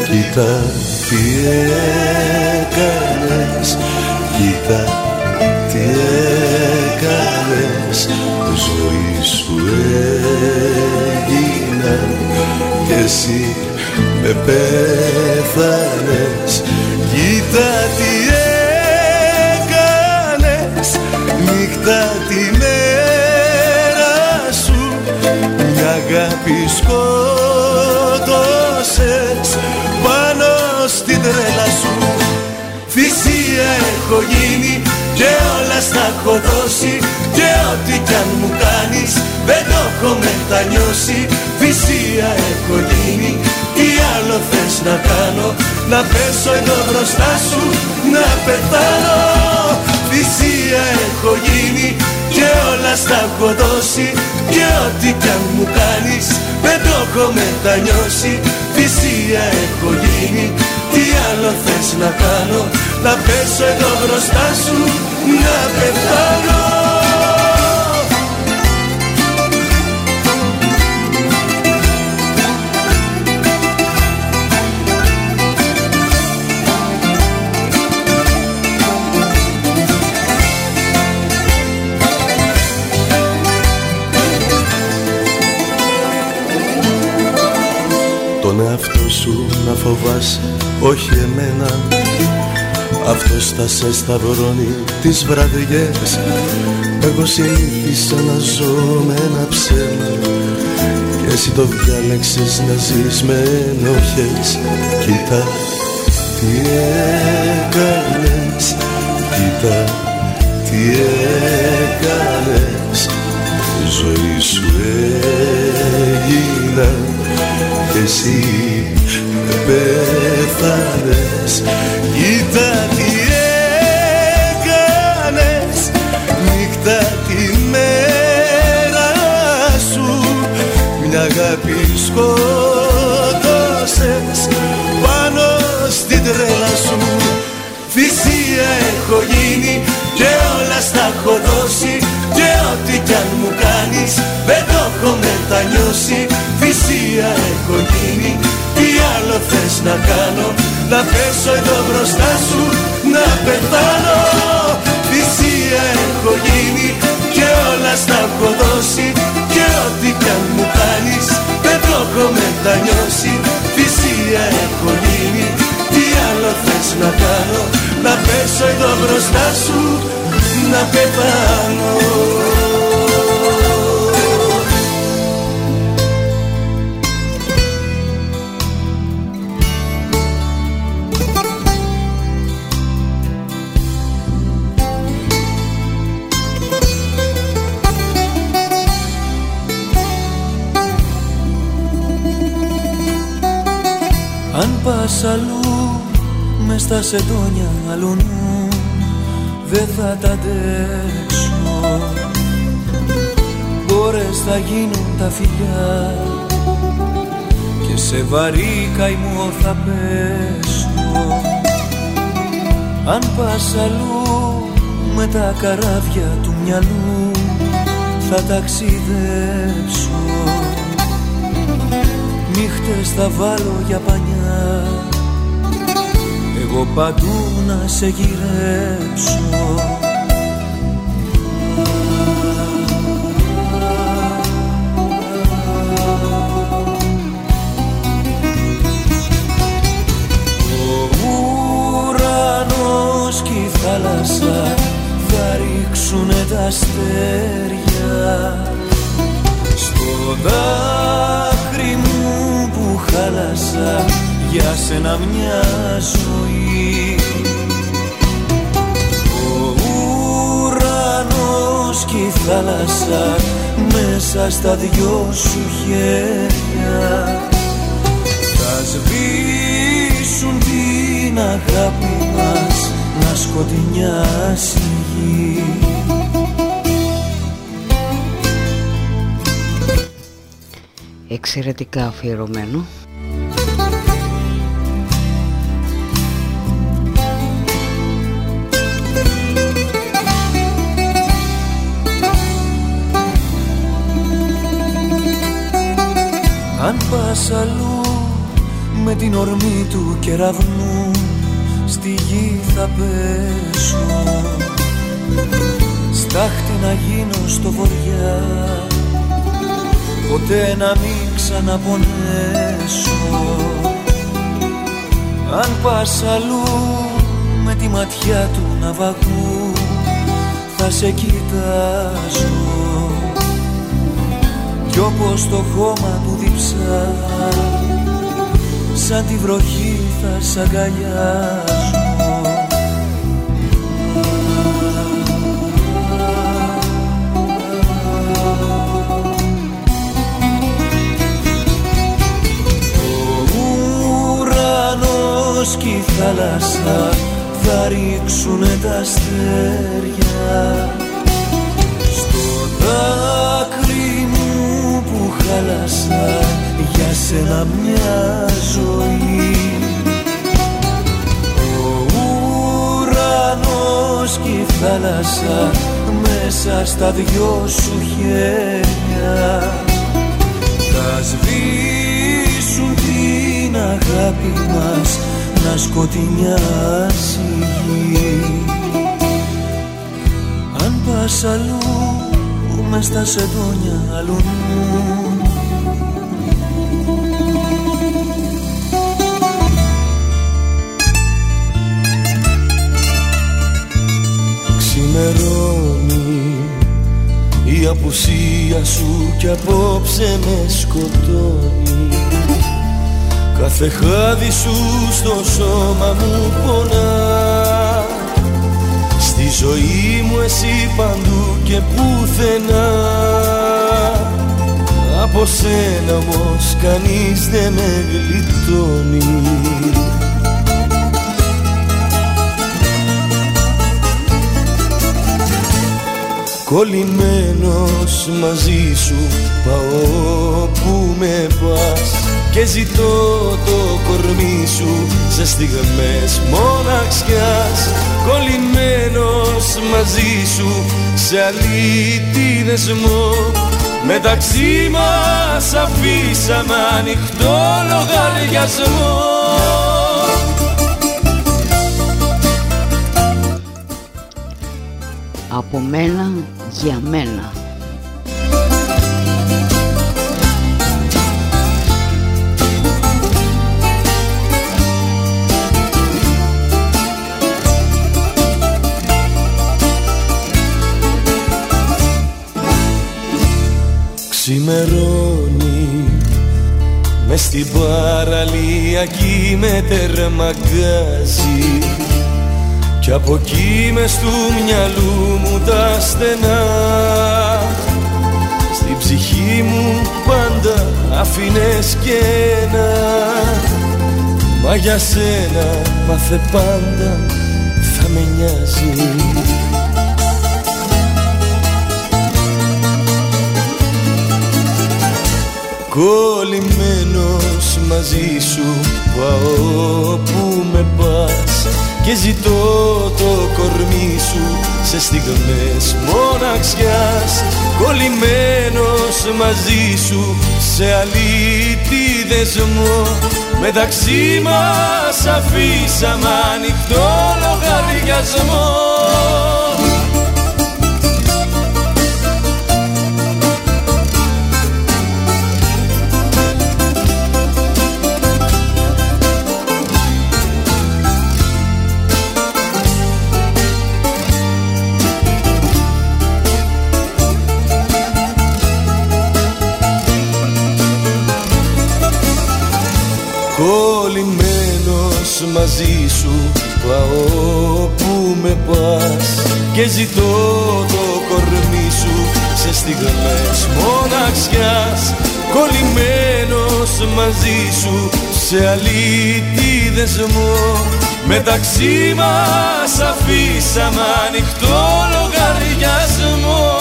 Κοίτα τι έκανες Κοίτα τι έκανες. Έκανες ζωή σου έγινα και εσύ με πέθανες. Κοίτα τι έκανες. Νύχτα τη μέρα σου μια αγάπη σκότωσες. Πάνω στην τρέλα σου Θυσία έχω γίνει και όλα στα έχω δώσει. Και ό,τι κι αν μου κάνεις δεν το έχω μετανιώσει. Θυσία έχω γίνει. Τι άλλο θες να κάνω; Να πέσω εδώ μπροστά σου να πεθάνω. Θυσία έχω γίνει και όλα στα έχω δώσει. Και ό,τι κι αν μου κάνεις δεν το έχω μετανιώσει. Θυσία έχω γίνει. Τι άλλο θες να κάνω; Να πέσω εδώ μπροστά σου να πεθάνω Τον εαυτό σου να φοβάσαι, όχι εμένα. Αυτός θα σε σταυρώνει τις βραδιές. Εγώ συνήθισα να ζω με ένα ψέμα. Και εσύ το διάλεξες να ζεις με ενοχές. Κοίτα τι έκανες Κοίτα τι έκανες. Ζωή σου έγινα και εσύ πέθανες. Κοίτα τι έκανες νύχτα τη μέρα σου. Μια αγάπη σκότωσες πάνω στην τρέλα σου. Θυσία έχω γίνει και όλα στα έχω δώσει Και ό,τι κι αν μου κάνεις δεν το έχω μετανιώσει. Θυσία έχω γίνει τι άλλο θες να κάνω; Να πέσω εδώ μπροστά σου να πεθάνω. Θυσία έχω γίνει και όλα στα έχω δώσει Και ό,τι κι αν μου κάνεις δεν το έχω μετανιώσει. Θυσία έχω γίνει τι άλλο θες να κάνω; Να πέσω εδώ μπροστά σου να πεθάνω. Αν πας αλλού μες στα σεντόνια αλουνού δεν θα τα αντέξω. Ώρες θα γίνουν τα φιλιά και σε βαρύ καημό θα πέσω. Αν πας αλλού με τα καράβια του μυαλού θα ταξιδέψω. Νύχτες θα βάλω για πανιά Εγώ παντού να σε γυρέψω. Ο ουρανός και η θάλασσα θα ρίξουνε τα αστέρια. Στο δάκρυ μου που χάλασα για σένα μια ζωή. Ο ουρανός και η θάλασσα μέσα στα δυο σου χέρια. Θα σβήσουν την αγάπη μας να σκοτεινιάσει η γη. Εξαιρετικά αφιερωμένο πας αλλού με την ορμή του κεραυνού στη γη θα πέσω. Στάχτη να γίνω στο βοριά Ποτέ να μην ξαναπονέσω. Αν πας αλλού με τη ματιά του ναυαγού Θα σε κοιτάζω. Κι όπως το χώμα του διψά σαν τη βροχή θα σ' αγκαλιάζω Ο ουρανός και η θάλασσα θα ρίξουνε τα αστέρια σένα μια ζωή. Ο ουρανός και η θάλασσα μέσα στα δυο σου χέρια. Θα σβήσουν την αγάπη μας να σκοτεινιάσει η γη. Αν πας αλλού μες στα σεντόνια αλλού ξημερώνει η απουσία σου κι απόψε με σκοτώνει. Κάθε χάδι σου στο σώμα μου πονά. Στη ζωή μου εσύ παντού και πουθενά. Από σένα όμως κανείς δεν με γλιτώνει Κολλημένος μαζί σου πάω που με πας Και ζητώ το κορμί σου σε στιγμές μοναξιάς. Κολλημένος μαζί σου σε αλήτη δεσμό Μεταξύ μας αφήσαμε ανοιχτό λογαριασμό Από μένα για μένα. Ξημερώνει μες στην παραλία εκεί με τερμαγκάζει κι από εκεί μες του μυαλού μου τα στενά. Στην ψυχή μου πάντα αφήνες κένα Μα για σένα μάθε πάντα θα με νοιάζει. Κολλημένος μαζί σου πάω που με πας και ζητώ το κορμί σου σε στιγμές μοναξιάς κολλημένος μαζί σου σε αλήτη δεσμό. Μεταξύ μας αφήσαμε ανοιχτό λογαριασμό μαζί σου. Πάω που με πας Και ζητώ το κορμί σου. Σε στιγμές μοναξιάς Κολλημένος μαζί σου. Σε αλήτη δεσμό Μεταξύ μας αφήσαμε ανοιχτό λογαριασμό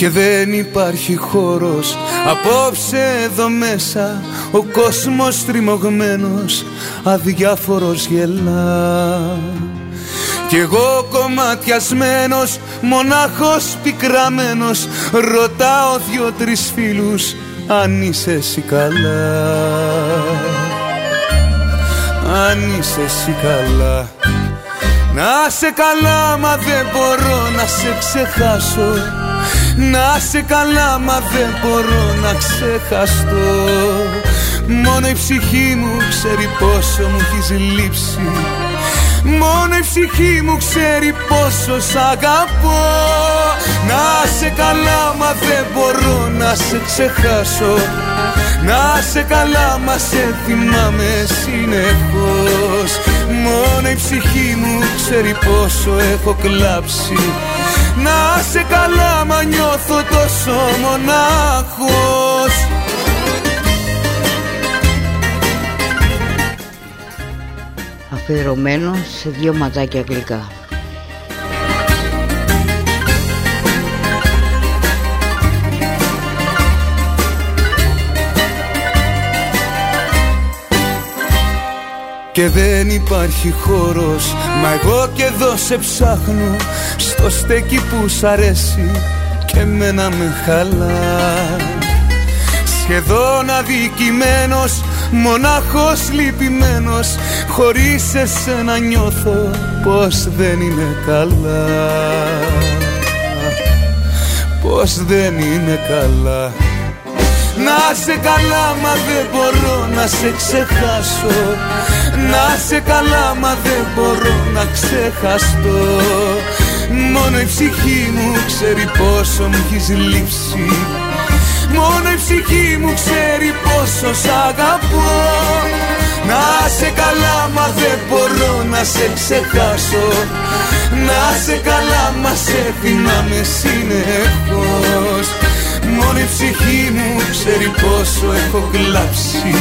και δεν υπάρχει χώρος. Απόψε εδώ μέσα ο κόσμος τριμωγμένος αδιάφορος γελά. Κι εγώ κομματιασμένος, μονάχος πικραμένος Ρωτάω δυο-τρεις φίλους αν είσαι εσύ καλά. Αν είσαι εσύ καλά. Να σε καλά μα δεν μπορώ να σε ξεχάσω Να σε καλά μα δεν μπορώ να ξεχαστώ. Μόνο η ψυχή μου ξέρει πόσο μου έχεις λείψει. Μόνο η ψυχή μου ξέρει πόσο σ' αγαπώ. Να σε καλά μα δεν μπορώ να σε ξεχάσω. Να σε καλά μα σε θυμάμαι συνεχώς. Μόνο η ψυχή μου ξέρει πόσο έχω κλάψει Να σε καλά μα νιώθω τόσο μονάχος αφιερωμένο σε δύο ματάκια γλυκά. Και δεν υπάρχει χώρος. Μα εγώ και εδώ σε ψάχνω. Στο στέκι που σ' αρέσει. Και μένα με χαλά. Σχεδόν αδικημένος Μονάχος λυπημένος. Χωρίς εσένα νιώθω πως δεν είναι καλά. Πως δεν είναι καλά να σε καλά μα δεν μπορώ να σε ξεχάσω. Να σε καλά μα δεν μπορώ να ξεχαστώ. Μόνο η ψυχή μου ξέρει πόσο μου έχεις λείψει. Μόνο η ψυχή μου ξέρει πόσο σ' αγαπώ. Να σε καλά μα δεν μπορώ να σε ξεχάσω. Να σε καλά μα σε θυμάμαι συνεχώς Μόνο η ψυχή μου ξέρει πόσο έχω κλάψει.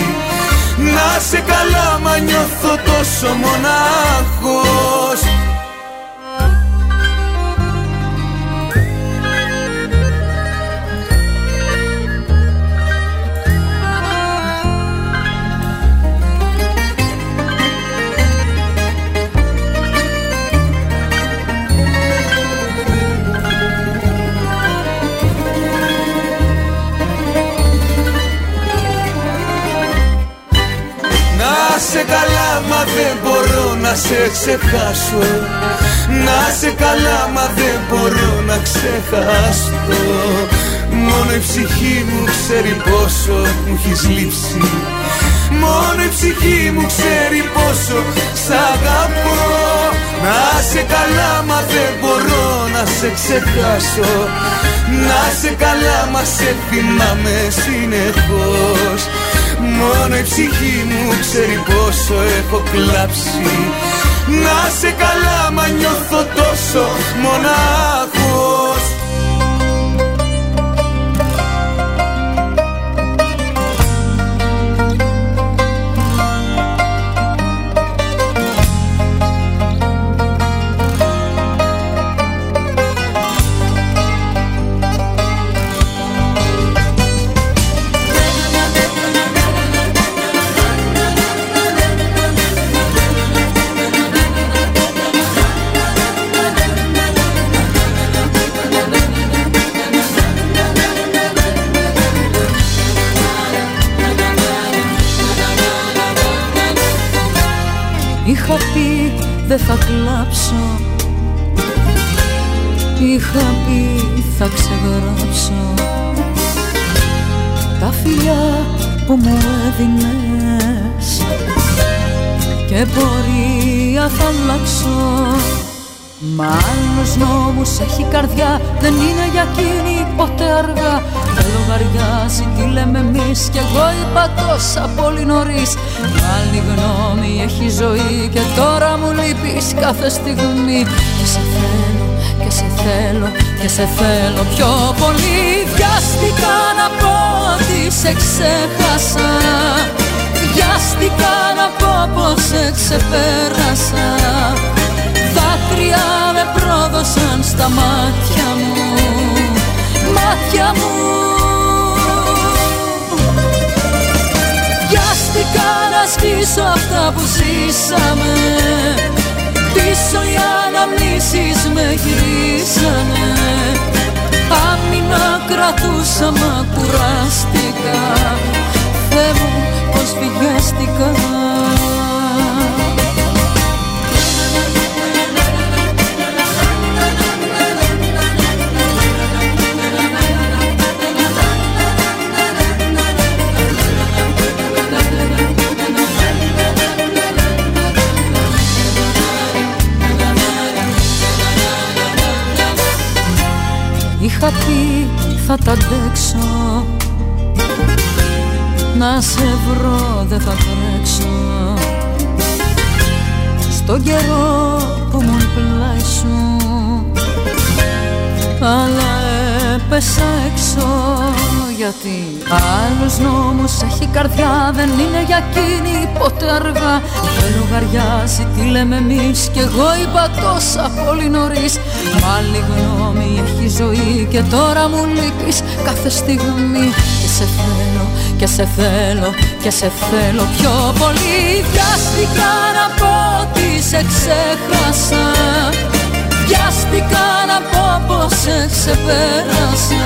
Να σε καλά μα νιώθω τόσο μονάχος μα δεν μπορώ να σε ξεχάσω. Να σε καλά μα δεν μπορώ να ξεχάσω. Μόνο η ψυχή μου ξέρει πόσο μου έχεις λείψει. Μόνο η ψυχή μου ξέρει πόσο σ' αγαπώ. Να σε καλά μα δεν μπορώ να σε ξεχάσω. Να σε καλά μα σε θυμάμαι συνεχώς Μόνο η ψυχή μου ξέρει πόσο έχω κλάψει. Να σε καλά μα νιώθω τόσο μονάχος Είχα πει δεν θα κλάψω. Είχα πει θα ξεγράψω. Τα φιλιά που μου έδινες Και πορεία θα αλλάξω. Μα άλλος νόμους έχει καρδιά Δεν είναι για εκείνη ποτέ αργά. Δεν λογαριάζει τι λέμε εμείς Κι εγώ είπα τόσα πολύ νωρίς Άλλη γνώμη έχει ζωή Και τώρα μου λείπεις κάθε στιγμή. Και σε θέλω και σε θέλω και σε θέλω πιο πολύ. Βιάστηκα να πω ότι σε ξέχασα. Βιάστηκα να πω πως σε ξεπέρασα. Δάκρυα με πρόδωσαν στα μάτια μου. Μάτια μου Βιάστηκα να σκίσω αυτά που ζήσαμε. Πίσω οι αναμνήσεις με γυρίσανε. Άμυνα κρατούσα μα κουράστηκα. Θεέ μου πως βιάστηκα θα τα αντέξω. Να σε βρω δεν θα τρέξω. Στον καιρό που μου πλάι σου Αλλά έπεσα έξω. Γιατί Άλλος νόμος έχει καρδιά δεν είναι για εκείνη ποτέ αργά. Δεν λογαριάζει τι λέμε εμείς. Κι εγώ είπα τόσα πολύ νωρίς Πάλι γνώμη έχει ζωή και τώρα μου λείπεις. Κάθε στιγμή Και σε θέλω και σε θέλω και σε θέλω πιο πολύ. Βιάστηκα να πω ότι σε ξέχασα Βιάστηκα να πω πως σε ξεπέρασα.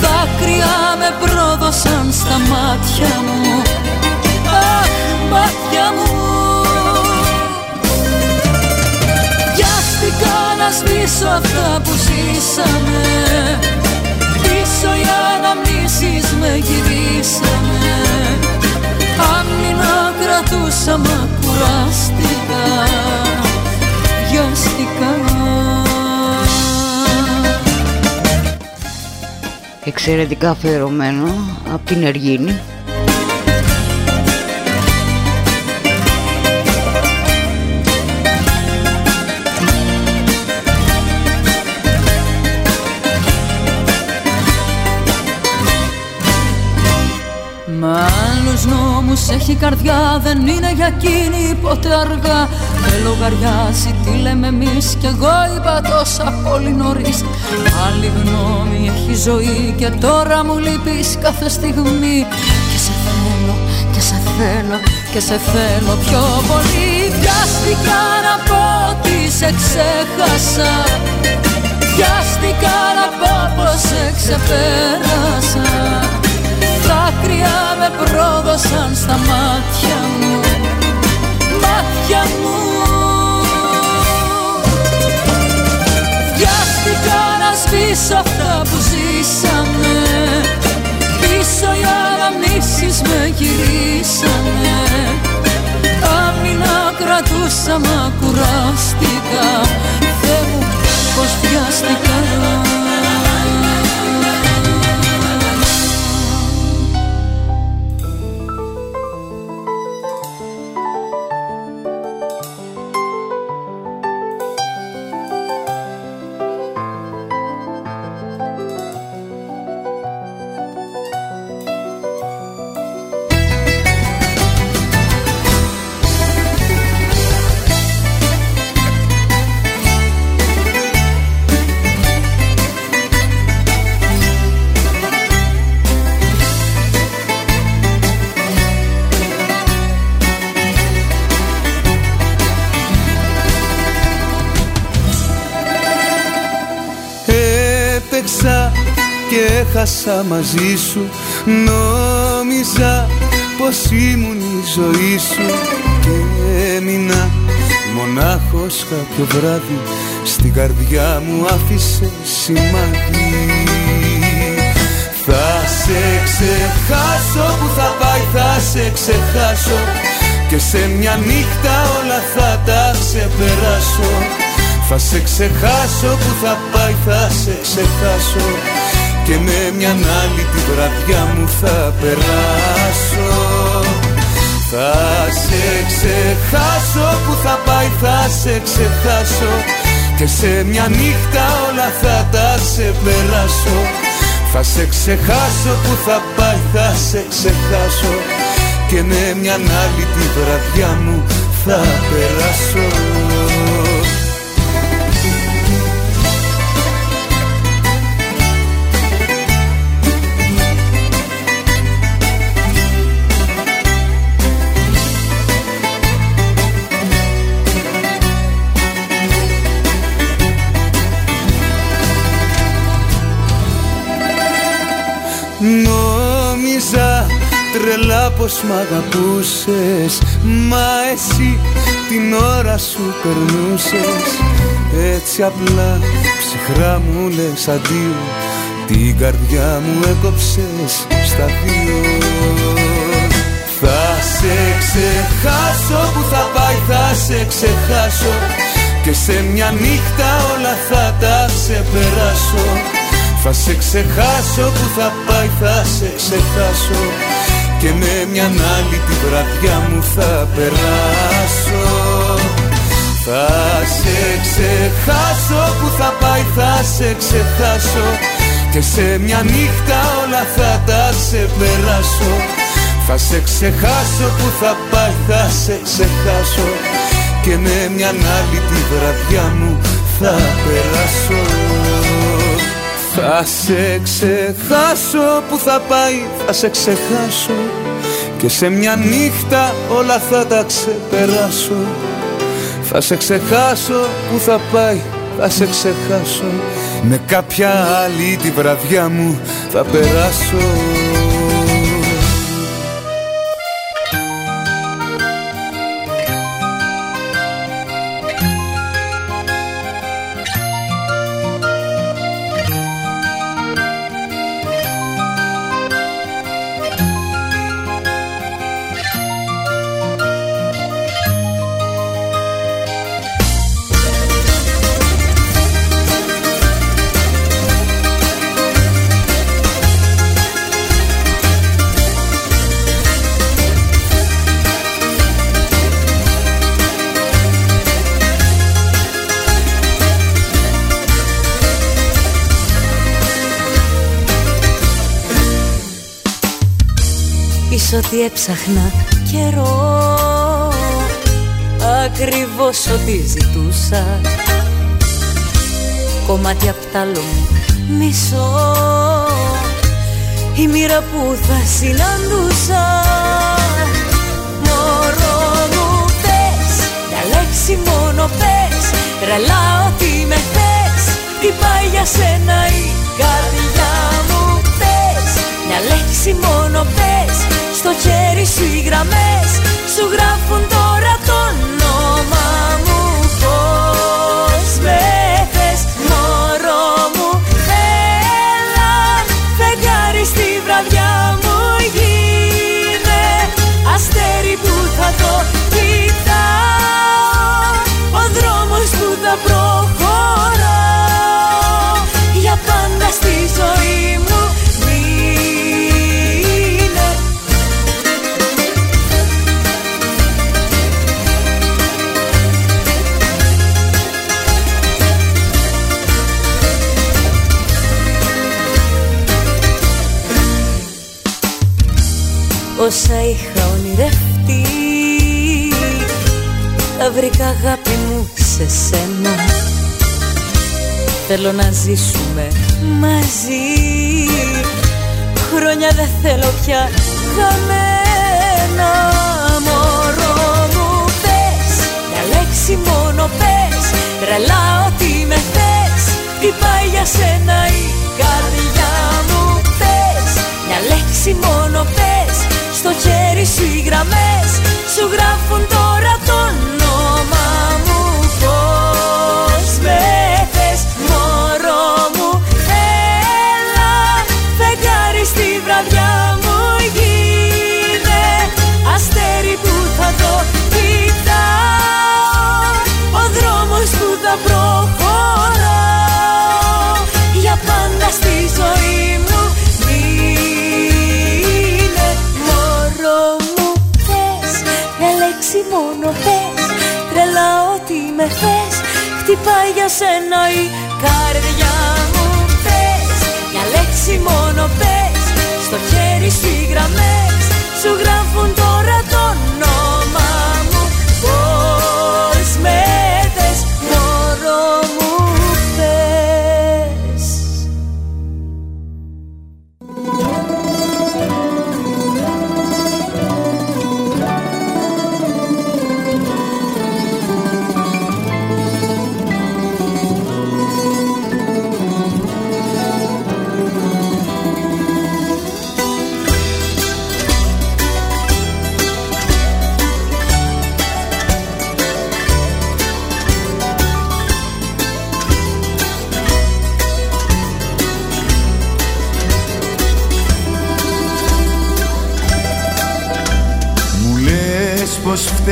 Δάκρυα με πρόδωσαν στα μάτια μου. Αχ, μάτια μου Βιάστηκα να σβήσω αυτά που ζήσαμε. Πίσω οι αναμνήσεις με γυρίσαμε. Αν μην κρατούσα μα κουράστηκα. Βιάστηκα εξαιρετικά αφιερωμένο από την Εργίνη άλλους νόμους έχει καρδιά δεν είναι για εκείνη ποτέ αργά. Δεν λογαριάζει τι λέμε εμείς. Κι εγώ είπα τόσα πολύ νωρίς. Άλλη γνώμη έχει ζωή και τώρα μου λείπεις κάθε στιγμή. Και σε θέλω και σε θέλω και σε θέλω πιο πολύ. Βιάστηκα να πω ότι σε ξέχασα Βιάστηκα να πω πως σε ξεπέρασα Δάκρυα με πρόδωσαν στα μάτια μου. Μάτια μου. Βιάστηκα να σβήσω αυτά που ζήσαμε. Πίσω οι αναμνήσεις με γυρίσανε. Άμυνα κρατούσα μα κουράστηκα. Θεέ μου πως βιάστηκα έχασα μαζί σου. Νόμιζα πως ήμουν η ζωή σου Και έμεινα μονάχος κάποιο βράδυ. Στην καρδιά μου άφησε σημάδι. Θα σε ξεχάσω που θα πάει θα σε ξεχάσω. Και σε μια νύχτα όλα θα τα ξεπεράσω. Θα σε ξεχάσω που θα πάει θα σε ξεχάσω και με μια άλλη τη βραδιά μου θα περάσω. Θα σε ξεχάσω που θα πάει θα σε ξεχάσω. Και σε μια νύχτα όλα θα τα ξεπεράσω Θα σε ξεχάσω που θα πάει θα σε ξεχάσω. Και με μια άλλη τη βραδιά μου θα περάσω τρελά πως μ' αγαπούσες. Μα εσύ την ώρα σου περνούσες. Έτσι απλά ψυχρά μου λες αντίο. Την καρδιά μου έκοψες στα δύο. Θα σε ξεχάσω που θα πάει θα σε ξεχάσω. Και σε μια νύχτα όλα θα τα ξεπεράσω. Θα σε ξεχάσω που θα πάει θα σε ξεχάσω Και με μια άλλη τη βραδιά μου θα περάσω. Θα σε ξεχάσω που θα πάει θα σε ξεχάσω. Και σε μια νύχτα όλα θα τα ξεπεράσω. Θα σε ξεχάσω που θα πάει θα σε ξεχάσω. Και με μια άλλη τη βραδιά μου θα περάσω θα σε ξεχάσω που θα πάει θα σε ξεχάσω. Και σε μια νύχτα όλα θα τα ξεπεράσω. Θα σε ξεχάσω που θα πάει θα σε ξεχάσω. Με κάποια άλλη τη βραδιά μου θα περάσω έψαχνα καιρό. Ακριβώς ό,τι ζητούσα. Κομμάτι απ' τ' άλλο μου μισό. Η μοίρα που θα συναντούσα. Μωρό μου πες, μια λέξη μόνο πες. Τρελά ότι με θες, πάει για σένα η καρδιά μου πες. Μια λέξη μόνο πες στο χέρι σου οι γραμμές Σου γράφουν τώρα το όνομα μου. Πώς με θες βρήκα αγάπη μου σε σένα. Θέλω να ζήσουμε μαζί. Χρόνια δεν θέλω πια χαμένα. Μωρό μου πες, μια λέξη μόνο πες. Τρελά ότι με θες, πάει για σένα η καρδιά μου πες. Μια λέξη μόνο πες. Στο χέρι σου οι γραμμές Σου γράφουν τώρα το με θες μωρό μου. Έλα φεγγάρι στη βραδιά μου Γίνε αστέρι που θα το κοιτάω. Ο δρόμος που θα προχωράω Για πάντα στη ζωή μου λέξη μόνο πες. Τρελά ότι με θες Χτυπάει για σένα η καρδιά μου. Πες Μια λέξη μόνο πες Στο χέρι σου οι γραμμές Σου γράφουν τώρα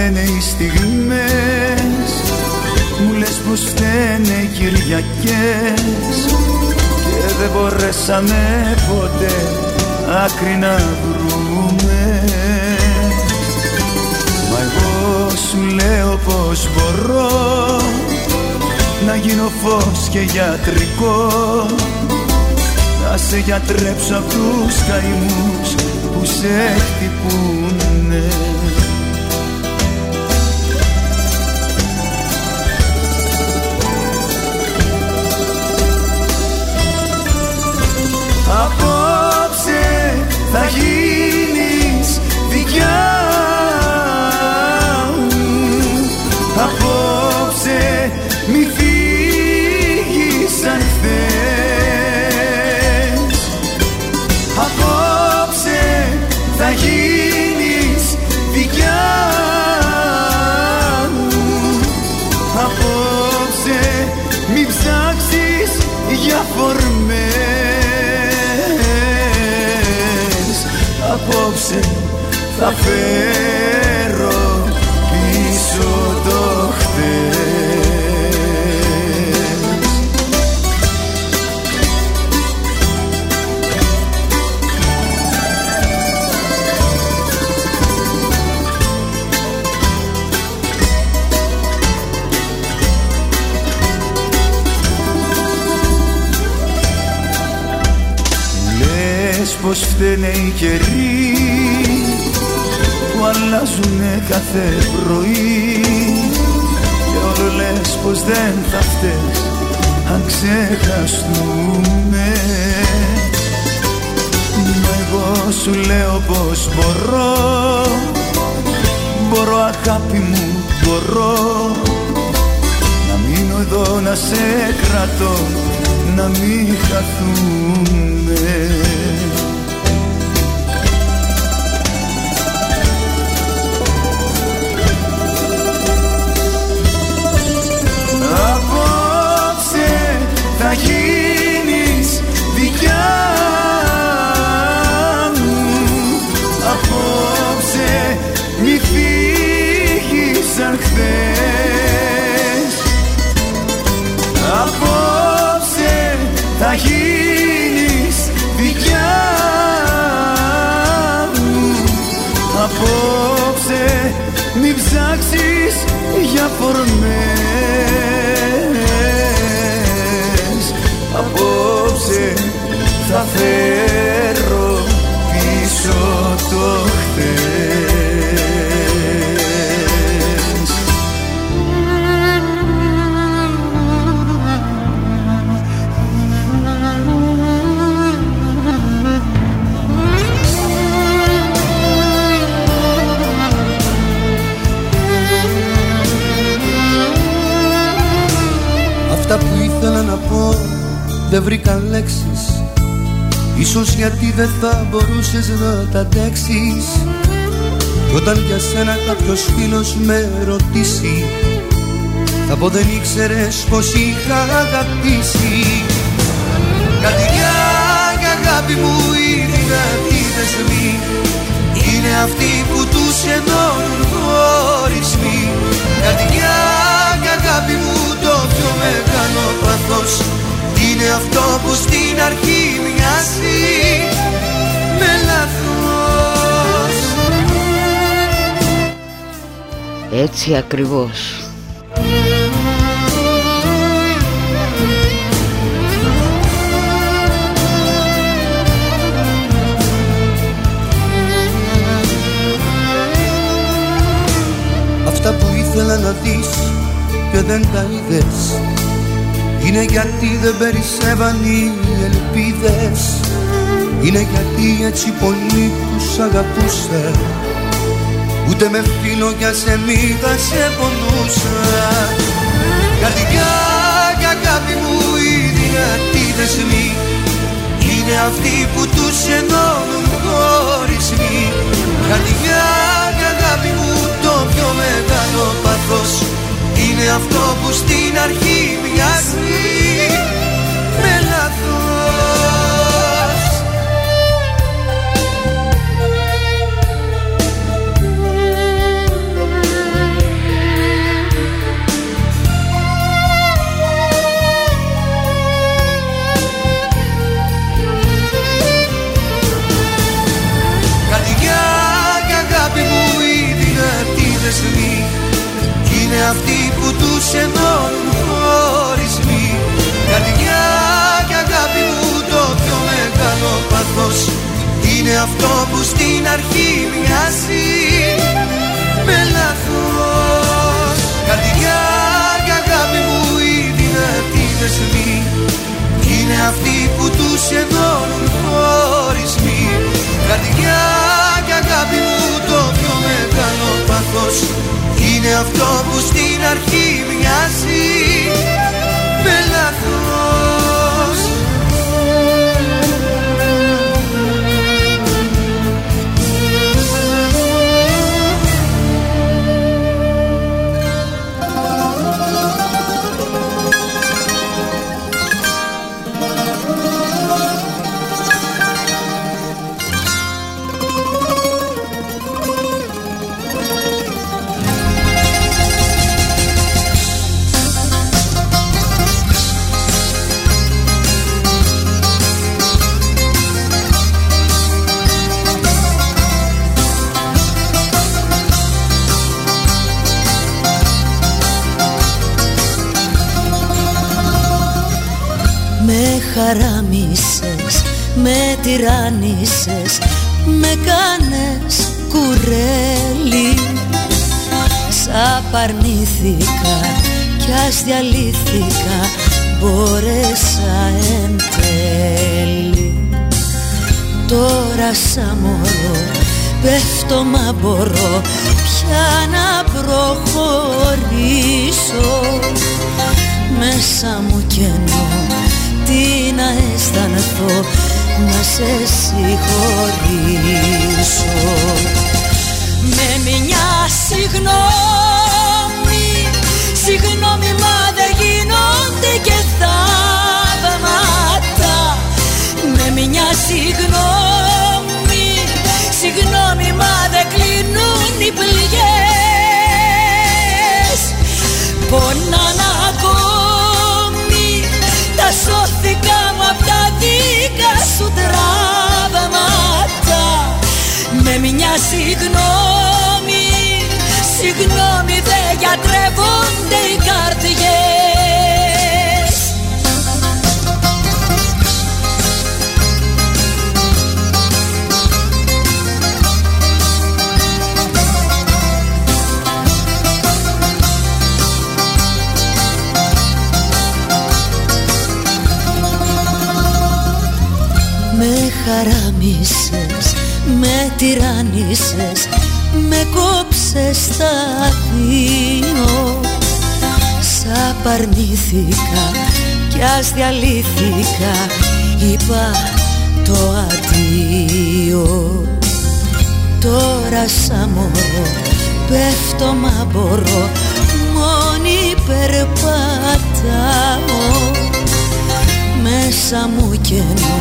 φταίνε οι στιγμές. Μου λες πως φταίνε οι Κυριακές. Και Και δεν μπορέσαμε ποτέ άκρη να βρούμε. Μα εγώ σου λέω πως μπορώ Να γίνω φως και γιατρικό. Θα σε γιατρέψω απ' τους καημούς που σε χτυπούνε Απόψε θα γίνεις δικιά θα φέρω πίσω το χτες Λες πως φταίνε οι καιροί που αλλάζουνε κάθε πρωί. Και όλο λες πως δεν θα φταίς αν ξεχαστούμε. Μα εγώ σου λέω πως μπορώ. Μπορώ αγάπη μου μπορώ. Να μείνω εδώ να σε κρατώ να μην χαθούμε θα γίνεις δικιά μου. Απόψε μη φύγεις σαν χθες. Απόψε θα γίνεις δικιά μου. Απόψε μη ψάξεις για φορμές Απόψε θα φέρω πίσω το δεν βρήκα λέξεις. Ίσως γιατί δεν θα μπορούσες να τα αντέξεις. Κι όταν για σένα κάποιος φίλος με ρωτήσει Θα πω δεν ήξερες πως είχα αγαπήσει. Καρδιά και αγάπη μου οι δυνατοί δεσμοί Είναι αυτοί που τους ενώνουν χωρισμοί Καρδιά και αγάπη μου το πιο μεγάλο παθός Είναι αυτό που στην αρχή μοιάζει με λάθος. Έτσι ακριβώς. Αυτά που ήθελα να δεις και δεν τα είδες Είναι γιατί δεν περισσεύαν οι ελπίδες. Είναι γιατί έτσι πολύ που σ' αγαπούσα Ούτε με φίλο για σε μη θα σε πονούσα. Καρδιά και αγάπη μου οι δυνατοί δεσμοί Είναι αυτοί που τους ενώνουν χωρισμοί. Καρδιά και αγάπη μου το πιο μεγάλο πάθος είναι αυτό που στην αρχή μοιάζει με λάθος. Καρδιά και αγάπη μου η δυνατή δεσμή αυτοί που τους ενώνουν χωρισμοί Καρδιά και αγάπη μου το πιο μεγάλο παθός Είναι αυτό που στην αρχή μοιάζει. Με λάθος. Καρδιά και αγάπη μου οι δυνατοί δεσμοί Είναι αυτοί που τους ενώνουν τυράννησες, με κάνες κουρέλι. Σ' απαρνήθηκα κι ας διαλύθηκα μπόρεσα εν τέλει. Τώρα σαν μωρό πέφτω μα μπορώ πια να προχωρήσω. Μέσα μου κενό τι να αισθανθώ να σε συγχωρήσω. Με μια συγγνώμη, συγγνώμη μα δεν γίνονται και θαύματα. Με μια συγγνώμη, συγγνώμη μα δεν κλείνουν οι πληγές. Πονάνε δικά σου τραύματα Με μια συγγνώμη, συγγνώμη δεν γιατρεύονται οι καρδιές τυράννησες Με κόψες τα δύο Σ' απαρνήθηκα κι ας διαλύθηκα Είπα το αντίο. Τώρα σαν μωρό πέφτω μα μπορώ Μόνη περπατάω. Μέσα μου κενό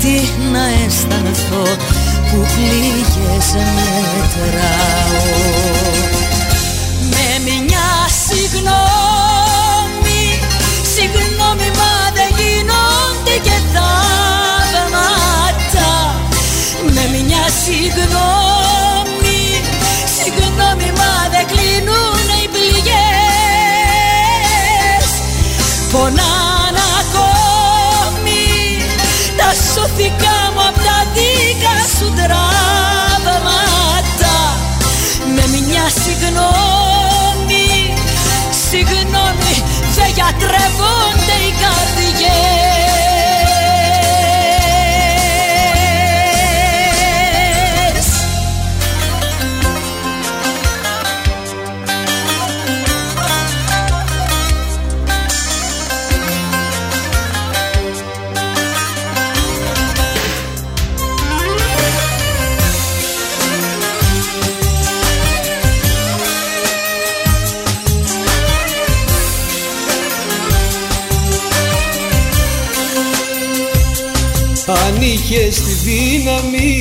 τι να αισθανθώ που πληγές μετράω. Με μια συγγνώμη, συγγνώμη μα δεν γίνονται και θαύματα. Με μια συγγνώμη, συγγνώμη μα δεν κλείνουν οι πληγές. Πονάνε ακόμη τα σωθικά συγγνώμη, είχες τη δύναμη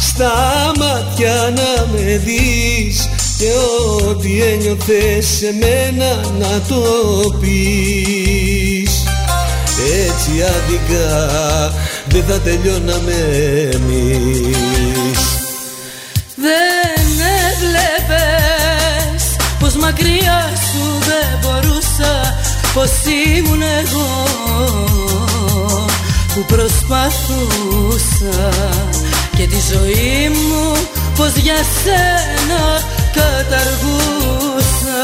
στα μάτια να με δεις και ό,τι ένιωθες σε μένα να το πεις. Έτσι άδικα δεν θα τελειώναμε εμείς. Δεν έβλεπες πως μ' μακριά σου δεν μπορούσα Πως ήμουν εγώ που προσπαθούσα Και τη ζωή μου πως για σένα καταργούσα.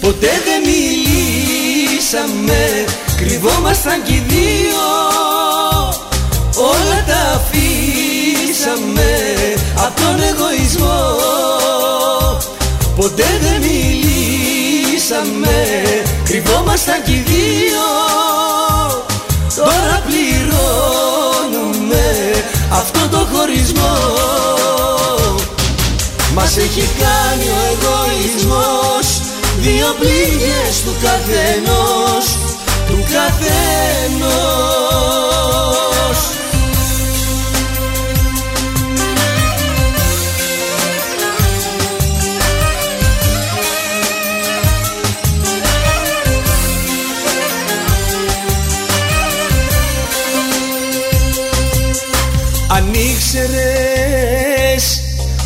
Ποτέ δεν μιλήσαμε Κρυβόμασταν κι οι δύο. Όλα τα αφήσαμε Απ' τον εγωισμό. Ποτέ δεν μιλήσαμε Κρυβόμασταν κι οι δύο. Τώρα πληρώνουμε Αυτό το χωρισμό. Μας έχει κάνει ο εγωισμός Δύο πληγές του καθενός Του καθενός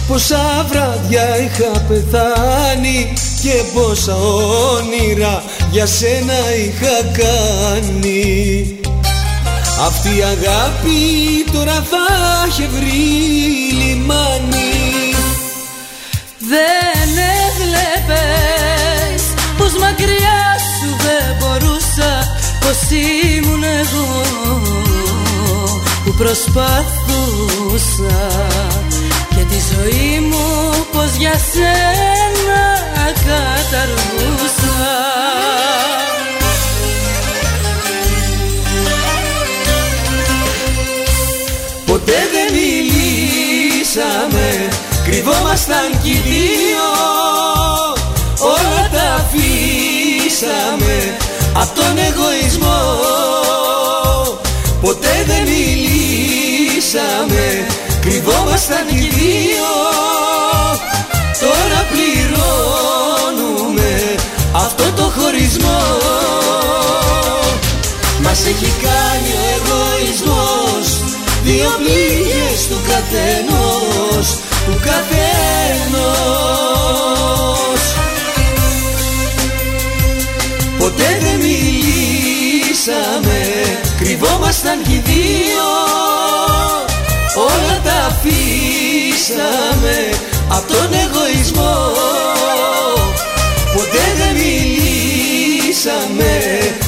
πόσα βράδια είχα πεθάνει και πόσα όνειρα για σένα είχα κάνει. Αυτή η αγάπη τώρα θα είχε βρει λιμάνι. Δεν έβλεπες πως μακριά σου δεν μπορούσα Πως ήμουν εγώ που προσπαθούσα. Και τη ζωή μου πως για σένα καταργούσα. Ποτέ δεν μιλήσαμε Κρυβόμασταν κι οι δύο. Όλα τα αφήσαμε Απ' τον εγωισμό. Ποτέ δεν μιλήσαμε Κρυβόμασταν κι οι δύο. Τώρα πληρώνουμε Αυτό το χωρισμό. Μας έχει κάνει ο εγωισμός Δύο πληγές του καθενός Του καθενός Ποτέ δεν μιλήσαμε Κρυβόμασταν κι οι δύο Όλα τα αφήσαμε Απ' τον εγωισμό. Ποτέ δεν μιλήσαμε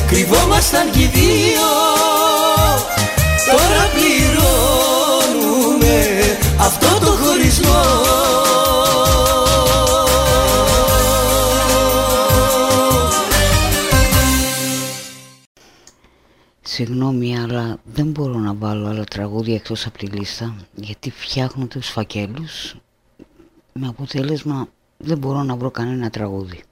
Κρυβόμασταν κι οι δύο. Τώρα πληρώνουμε αυτό Συγγνώμη, αλλά δεν μπορώ να βάλω άλλα τραγούδια εκτός από τη λίστα γιατί φτιάχνω τους φακέλους με αποτέλεσμα δεν μπορώ να βρω κανένα τραγούδι.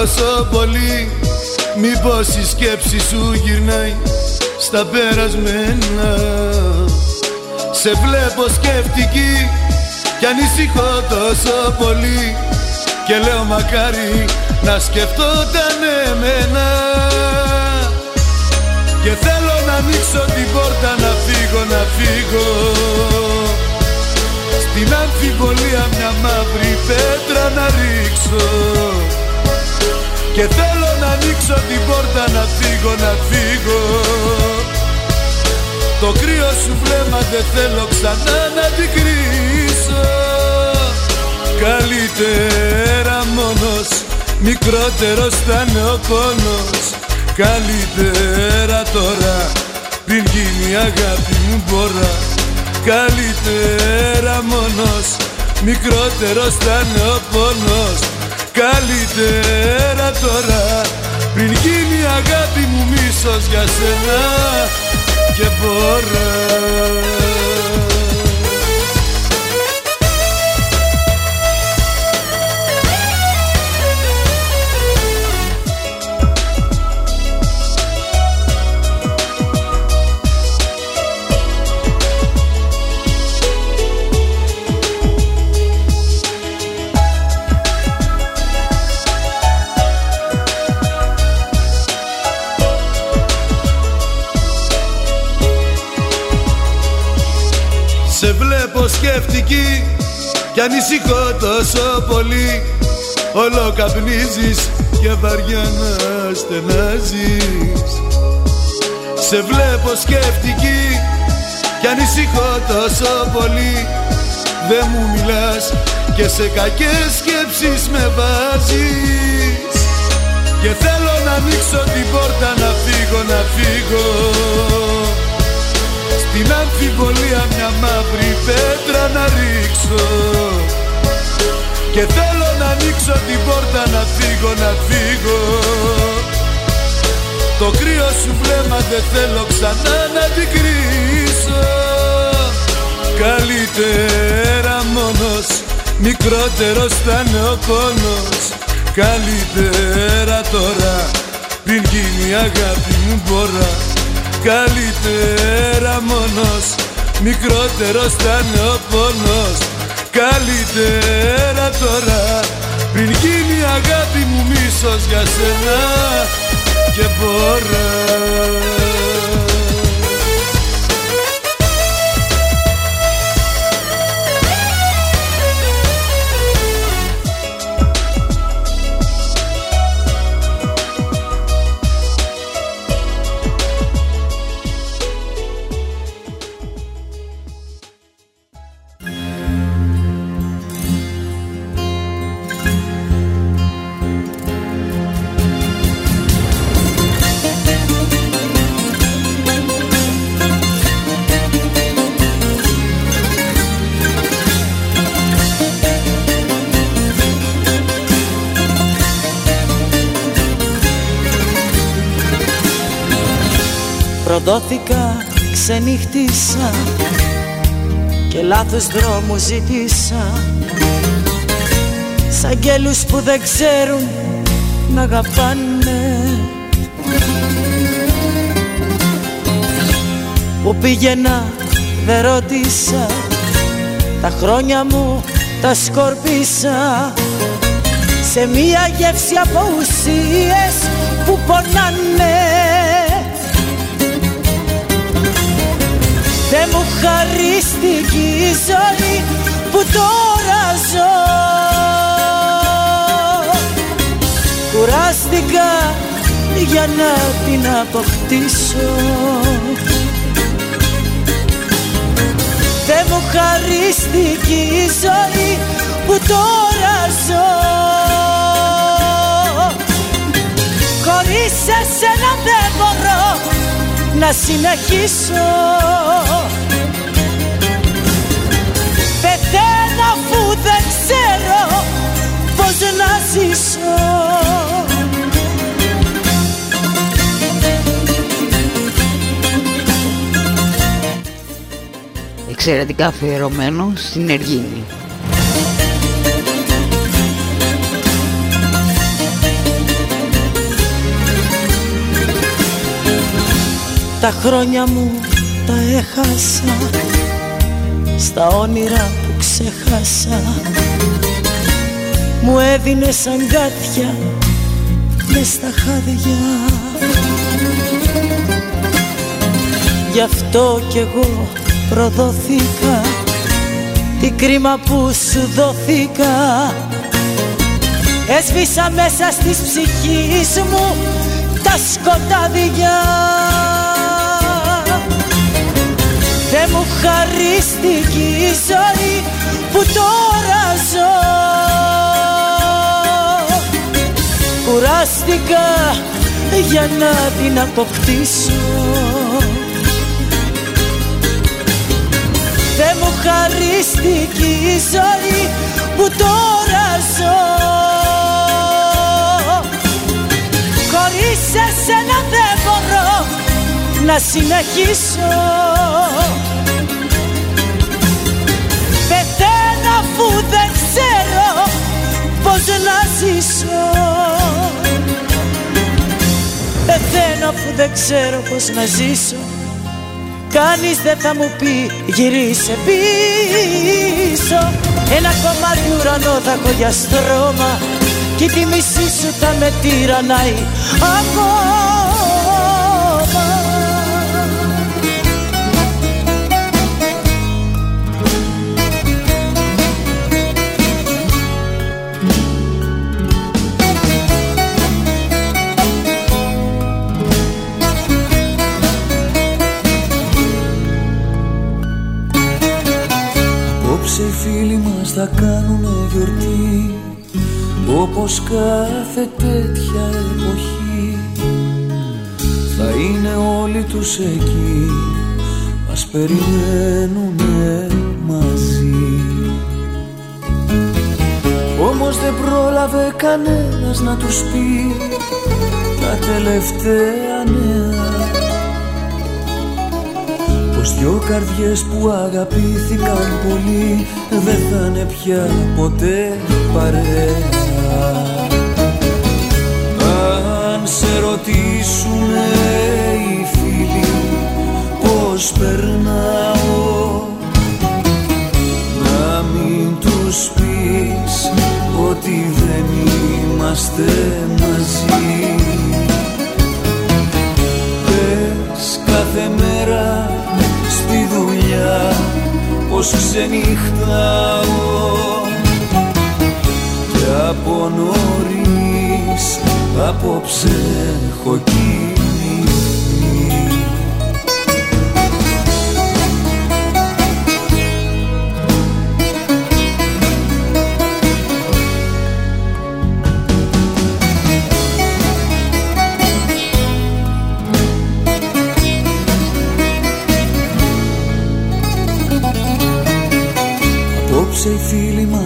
Τόσο πολύ Μήπως η σκέψη σου γυρνάει στα περασμένα. Σε βλέπω σκέφτικη κι ανησυχώ τόσο πολύ Και λέω μακάρι να σκεφτόταν εμένα Και θέλω να ανοίξω την πόρτα να φύγω, να φύγω. Στην αμφιβολία μια μαύρη πέτρα να ρίξω Και θέλω να ανοίξω την πόρτα να φύγω, να φύγω. Το κρύο σου βλέμμα δεν θέλω ξανά να την κρίσω Καλύτερα μόνος, μικρότερος θα είναι ο πόνος. Καλύτερα τώρα πριν γίνει αγάπη μου μπορά Καλύτερα μόνος Μικρότερος θα είναι ο πόνος Καλύτερα τώρα. Πριν γίνει αγάπη μου μίσος για σένα Και μπορώ σκέφτικη κι ανησυχώ τόσο πολύ. Όλο καπνίζεις και βαριά να στενάζεις Σε βλέπω σκέφτικη κι ανησυχώ τόσο πολύ. Δεν μου μιλάς και σε κακές σκέψεις με βάζεις. Και θέλω να ανοίξω την πόρτα να φύγω, να φύγω την αμφιβολία μια μαύρη πέτρα να ρίξω. Και θέλω να ανοίξω την πόρτα να φύγω, να φύγω. Το κρύο σου βλέμμα δεν θέλω ξανά να την κρίσω Καλύτερα μόνος, μικρότερος θα είναι ο πόνος. Καλύτερα τώρα, πριν γίνει αγάπη μου μπορώ Καλύτερα μόνος Μικρότερος θα είναι ο πόνος. Καλύτερα τώρα Πριν γίνει αγάπη μου μίσος για σένα Και μπορώ Προδόθηκα, ξενύχτησα και λάθος δρόμο ζητήσα Σ' αγγέλους που δεν ξέρουν να αγαπάνε. Που πήγαινα δεν ρώτησα. Τα χρόνια μου τα σκορπίσα. Σε μία γεύση από ουσίες που πονάνε Δεν μου χαρίστηκε η ζωή που τώρα ζω. Κουράστηκα για να την αποκτήσω. Δεν μου χαρίστηκε η ζωή που τώρα ζω. Χωρίς εσένα δεν μπορώ να συνεχίσω ξέρω πως να ζήσω Εξαιρετικά αφιερωμένο στην Εργίνη. Τα χρόνια μου τα έχασα Στα όνειρα που ξεχάσα. Μου έδινε αγκάθια μες στα χάδια. Γι' αυτό κι εγώ προδοθήκα Τι κρίμα που σου δοθήκα Έσβησα μέσα στις ψυχής μου τα σκοτάδια. Δεν μου χαρίστηκε η ζωή που τώρα ζω. Κουράστηκα για να την αποκτήσω. Δεν μου χαρίστηκε η ζωή που τώρα ζω. Χωρίς εσένα δεν μπορώ να συνεχίσω πως να ζήσω Πεθαίνω αφού δεν ξέρω πως να ζήσω. Κανείς δεν θα μου πει γυρίσε πίσω. Ένα κομμάτι ουρανό θα έχω για στρώμα. Κι τη μισή σου θα με τυραννάει ακόμα θα κάνουνε γιορτή όπως κάθε τέτοια εποχή. Θα είναι όλοι τους εκεί μας περιμένουνε μαζί. Όμως δεν πρόλαβε κανένας να τους πει τα τελευταία νέα δυο καρδιές που αγαπήθηκαν πολύ δεν θα είναι πια ποτέ παρέα. Αν σε ρωτήσουνε οι φίλοι πως περνάω Να μην τους πεις ότι δεν είμαστε μαζί πως ξενυχτάω και από νωρίς απόψε έχω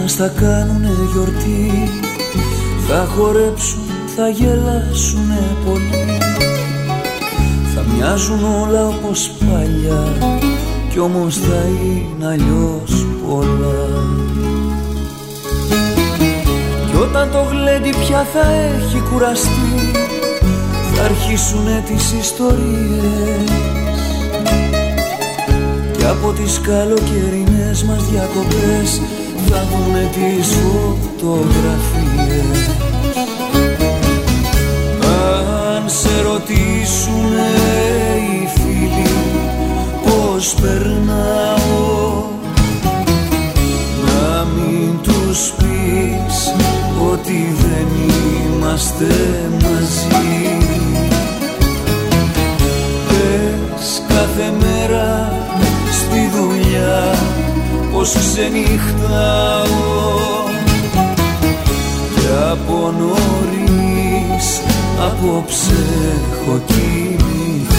θα κάνουνε γιορτή. Θα χορέψουν, θα γελάσουνε πολύ. Θα μοιάζουν όλα όπως παλιά Κι όμως θα είναι αλλιώς πολλά. Κι όταν το γλέντι πια θα έχει κουραστεί Θα αρχίσουνε τις ιστορίες Και από τις καλοκαιρινές μας διακοπές θα δουνε τις φωτογραφίες. Αν σε ρωτήσουνε οι φίλοι πως περνάω; Να μην τους πεις ότι δεν είμαστε μαζί. Πες κάθε μέρα πως ξενυχτάω και από νωρίς απόψε έχω κοιμηθεί.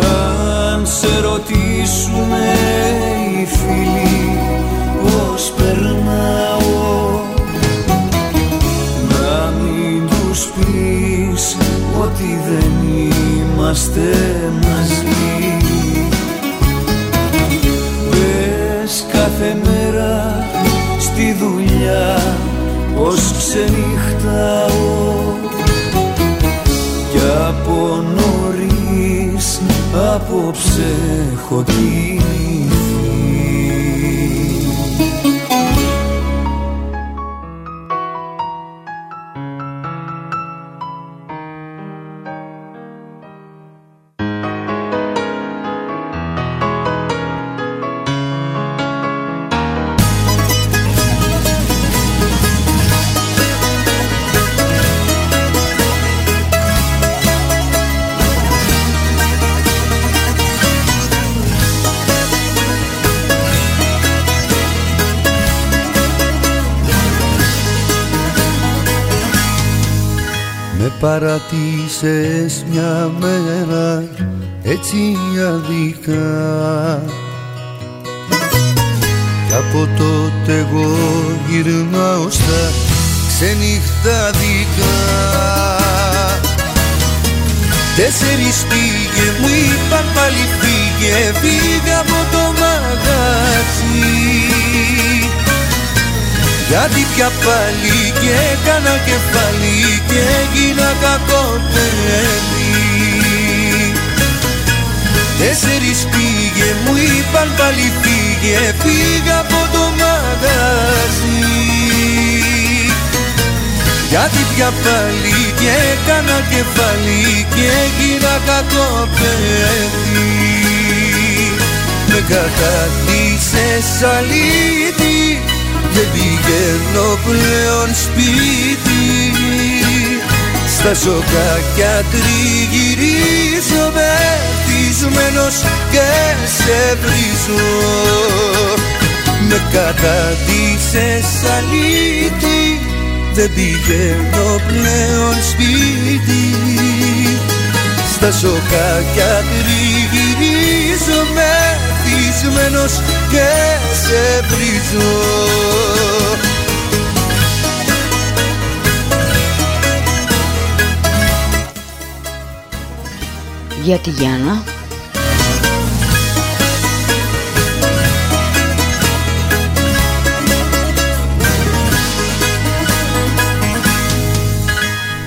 Αν σε ρωτήσουνε οι φίλοι πως περνάω να μην τους πεις ότι δεν είμαστε μαζί κάθε μέρα στη δουλειά πως ξενυχτάω. Κι από νωρίς απόψε έχω Με παρατήσες μια μέρα έτσι αδικά. Κι από τότε εγώ γυρνάω στα ξενυχτάδικα Τέσσερις πήγε μου είπαν πάλι φύγε Φύγε από το μαγαζί γιατί πια πάλι και έκανα κεφάλι και έγινα κακό παιδί Τέσσερις πήγε μου είπαν πάλι φύγε Φύγα από το μαγαζί. Γιατί πια πάλι και έκανα κεφάλι και έγινα κακό παιδί Με καταδύσες αλήτη δεν πηγαίνω πλέον σπίτι. Στα σοκάκια τριγυρίζω μεθυσμένος και σε βρίζω. Με καταδύσες αλήτη δεν πηγαίνω πλέον σπίτι. Στα σοκάκια τριγυρίζω μεθυσμένος και σε βρίζω. Για τη Γιάννα;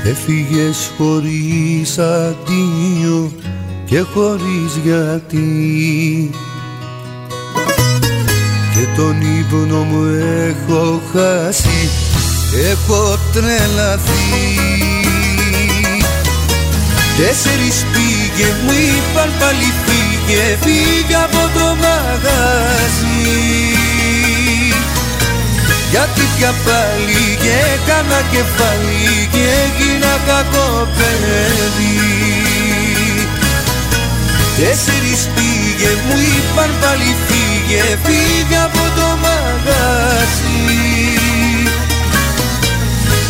Έφυγες χωρίς αντίο και χωρίς γιατί και τον ύπνο μου έχω χάσει έχω τρελαθεί. Τέσσερις πήγε μου είπαν πάλι φύγε φύγε από το μαγαζί. Γιατί πια πάλι και έκανα κεφάλι και έγινα κακό παιδί. Τέσσερις πήγε μου είπαν πάλι φύγε Φύγε από το μαγαζί.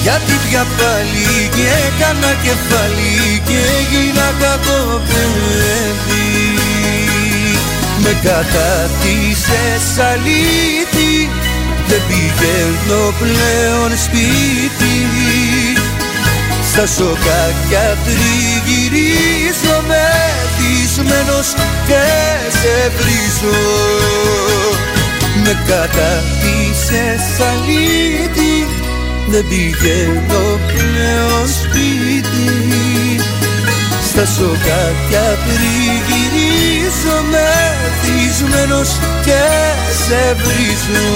Γιατί πια πάλι και έκανα κεφάλι Και έγινα κακό παιδί Με κατατήσες αλήτη Δεν πηγαίνω πλέον σπίτι. Στα σοκάκια τριγυρίζω μεθυσμένος και σε βρίζω. Με καταπίσες αλήτη δεν πηγαίνω πλέον σπίτι. Στα σοκάκια τριγυρίζω μεθυσμένος και σε βρίζω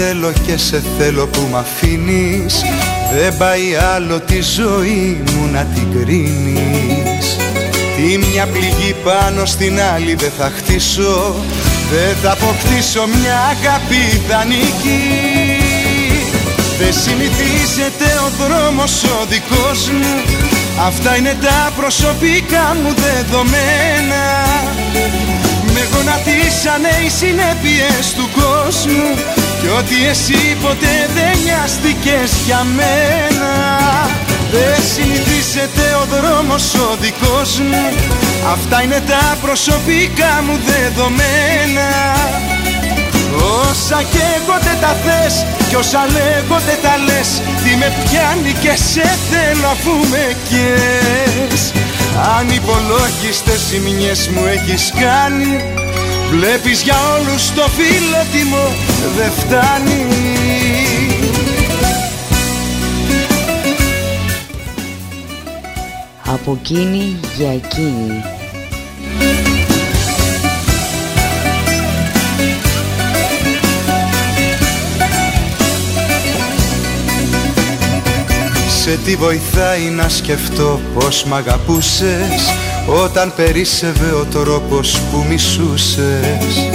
θέλω και σε θέλω που μ' αφήνεις. Δεν πάει άλλο τη ζωή μου να την κρίνεις. Τι μια πληγή πάνω στην άλλη δεν θα χτίσω. Δεν θα αποκτήσω μια αγάπη ιδανική. Δεν συνηθίζεται ο δρόμος ο δικός μου. Αυτά είναι τα προσωπικά μου δεδομένα. Με γονατίσανε οι συνέπειες του κόσμου κι ότι εσύ ποτέ δεν νοιάστηκες για μένα Δεν συνηθίζεται ο δρόμος ο δικός μου. Αυτά είναι τα προσωπικά μου δεδομένα. Όσα καίγονται τα θες κι όσα λέγονται τα λες. Τι με πιάνει και σε θέλω αφού με κες. Υπολόγιστες ζημιές μου έχεις κάνει Βλέπεις για όλους το φιλότιμο δεν φτάνει. Από εκείνη για εκείνη. Σε τι βοηθάει να σκεφτώ πως μ' αγαπούσες; Όταν περίσευε ο τρόπος που μισούσες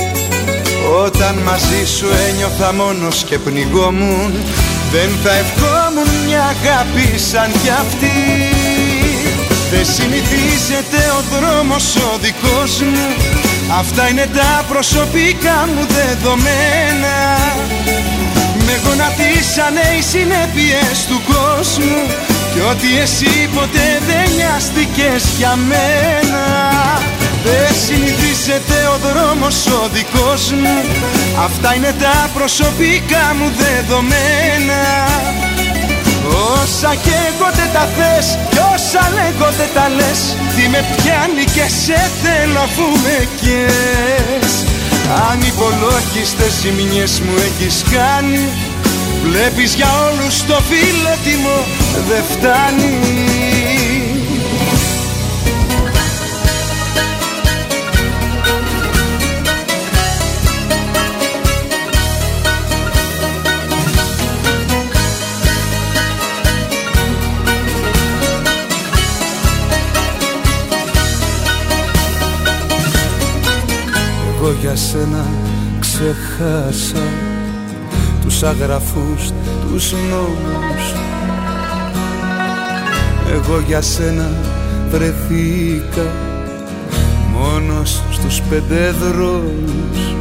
Όταν μαζί σου ένιωθα μόνος και πνιγόμουν Δεν θα ευχόμουν μια αγάπη σαν κι αυτή. Δεν συνηθίζεται ο δρόμος ο δικός μου Αυτά είναι τα προσωπικά μου δεδομένα. Με γονατίσανε οι συνέπειες του κόσμου Κι ότι εσύ ποτέ δεν νοιάστηκες για μένα Δεν συνηθίζεται ο δρόμος ο δικός μου. Αυτά είναι τα προσωπικά μου δεδομένα. Όσα καίγονται τα θες κι όσα λέγονται τα λες. Τι με πιάνει και σε θέλω αφού με κες. Αν υπολόγιστες ζημιές μου έχεις κάνει Βλέπεις για όλους το φιλότιμο δεν φτάνει. Εγώ για σένα ξεχάσα τους αγραφούς, τους νόμους. Εγώ για σένα βρεθήκα μόνος στους πέντε δρόμους.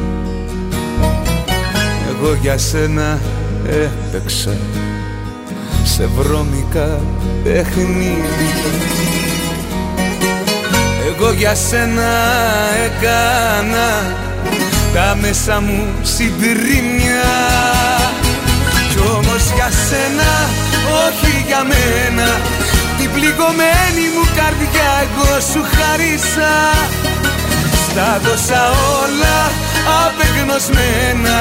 Εγώ για σένα έπαιξα σε βρώμικα παιχνίδια. Εγώ για σένα έκανα τα μέσα μου συντρίμια. Κι όμως για σένα, όχι για μένα. Την πληγωμένη μου καρδιά εγώ σου χαρίσα Στα δώσα όλα απεγνωσμένα.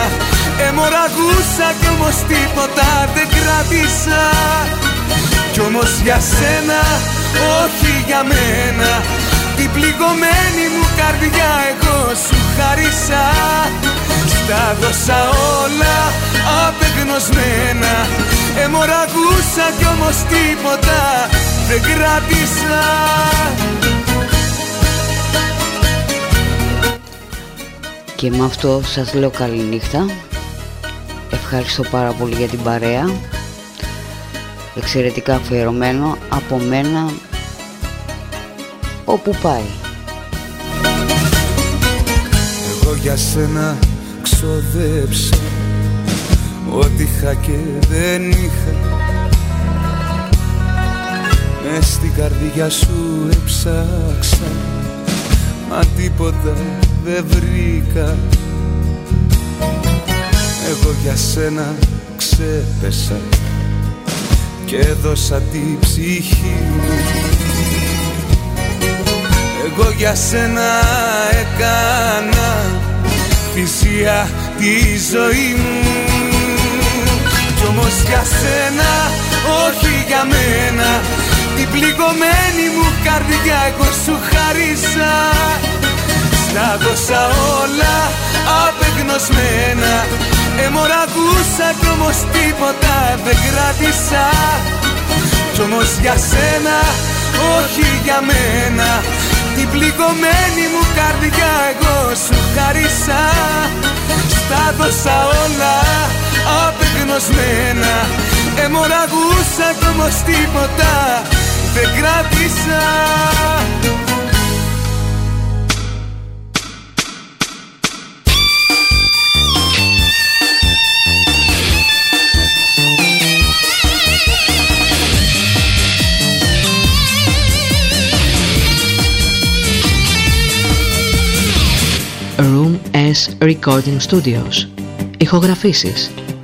Εμοραγούσα κι όμως τίποτα δεν κράτησα Κι όμως για σένα, όχι για μένα. Την πληγωμένη μου καρδιά εγώ σου χαρίσα Στα δώσα όλα απεγνωσμένα Εμοραγούσα κι όμως τίποτα. Δεν κράτησα. Και με αυτό σας λέω καλή νύχτα. Ευχαριστώ πάρα πολύ για την παρέα. Εξαιρετικά αφιερωμένο από μένα όπου πάει. Εγώ για σένα ξοδέψα ό,τι είχα και δεν είχα. Μες στην καρδιά σου έψαξα μα τίποτα δεν βρήκα. Εγώ για σένα ξέπεσα και έδωσα την ψυχή μου. Εγώ για σένα έκανα θυσία τη ζωή μου. Κι όμως για σένα, όχι για μένα. Την πληγωμένη μου καρδιά εγώ σου χαρίσα Στα δώσα όλα απεγνωσμένα. Εμοραγούσα κι όμως τίποτα δεν κράτησα. Κι όμως για σένα, όχι για μένα. Την πληγωμένη μου καρδιά εγώ σου χαρίσα Στα δώσα όλα απεγνωσμένα Εμοραγούσα κι όμως τίποτα δεν κράτησα. Recording Studios. Ηχογραφήσεις,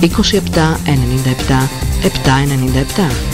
27 97 797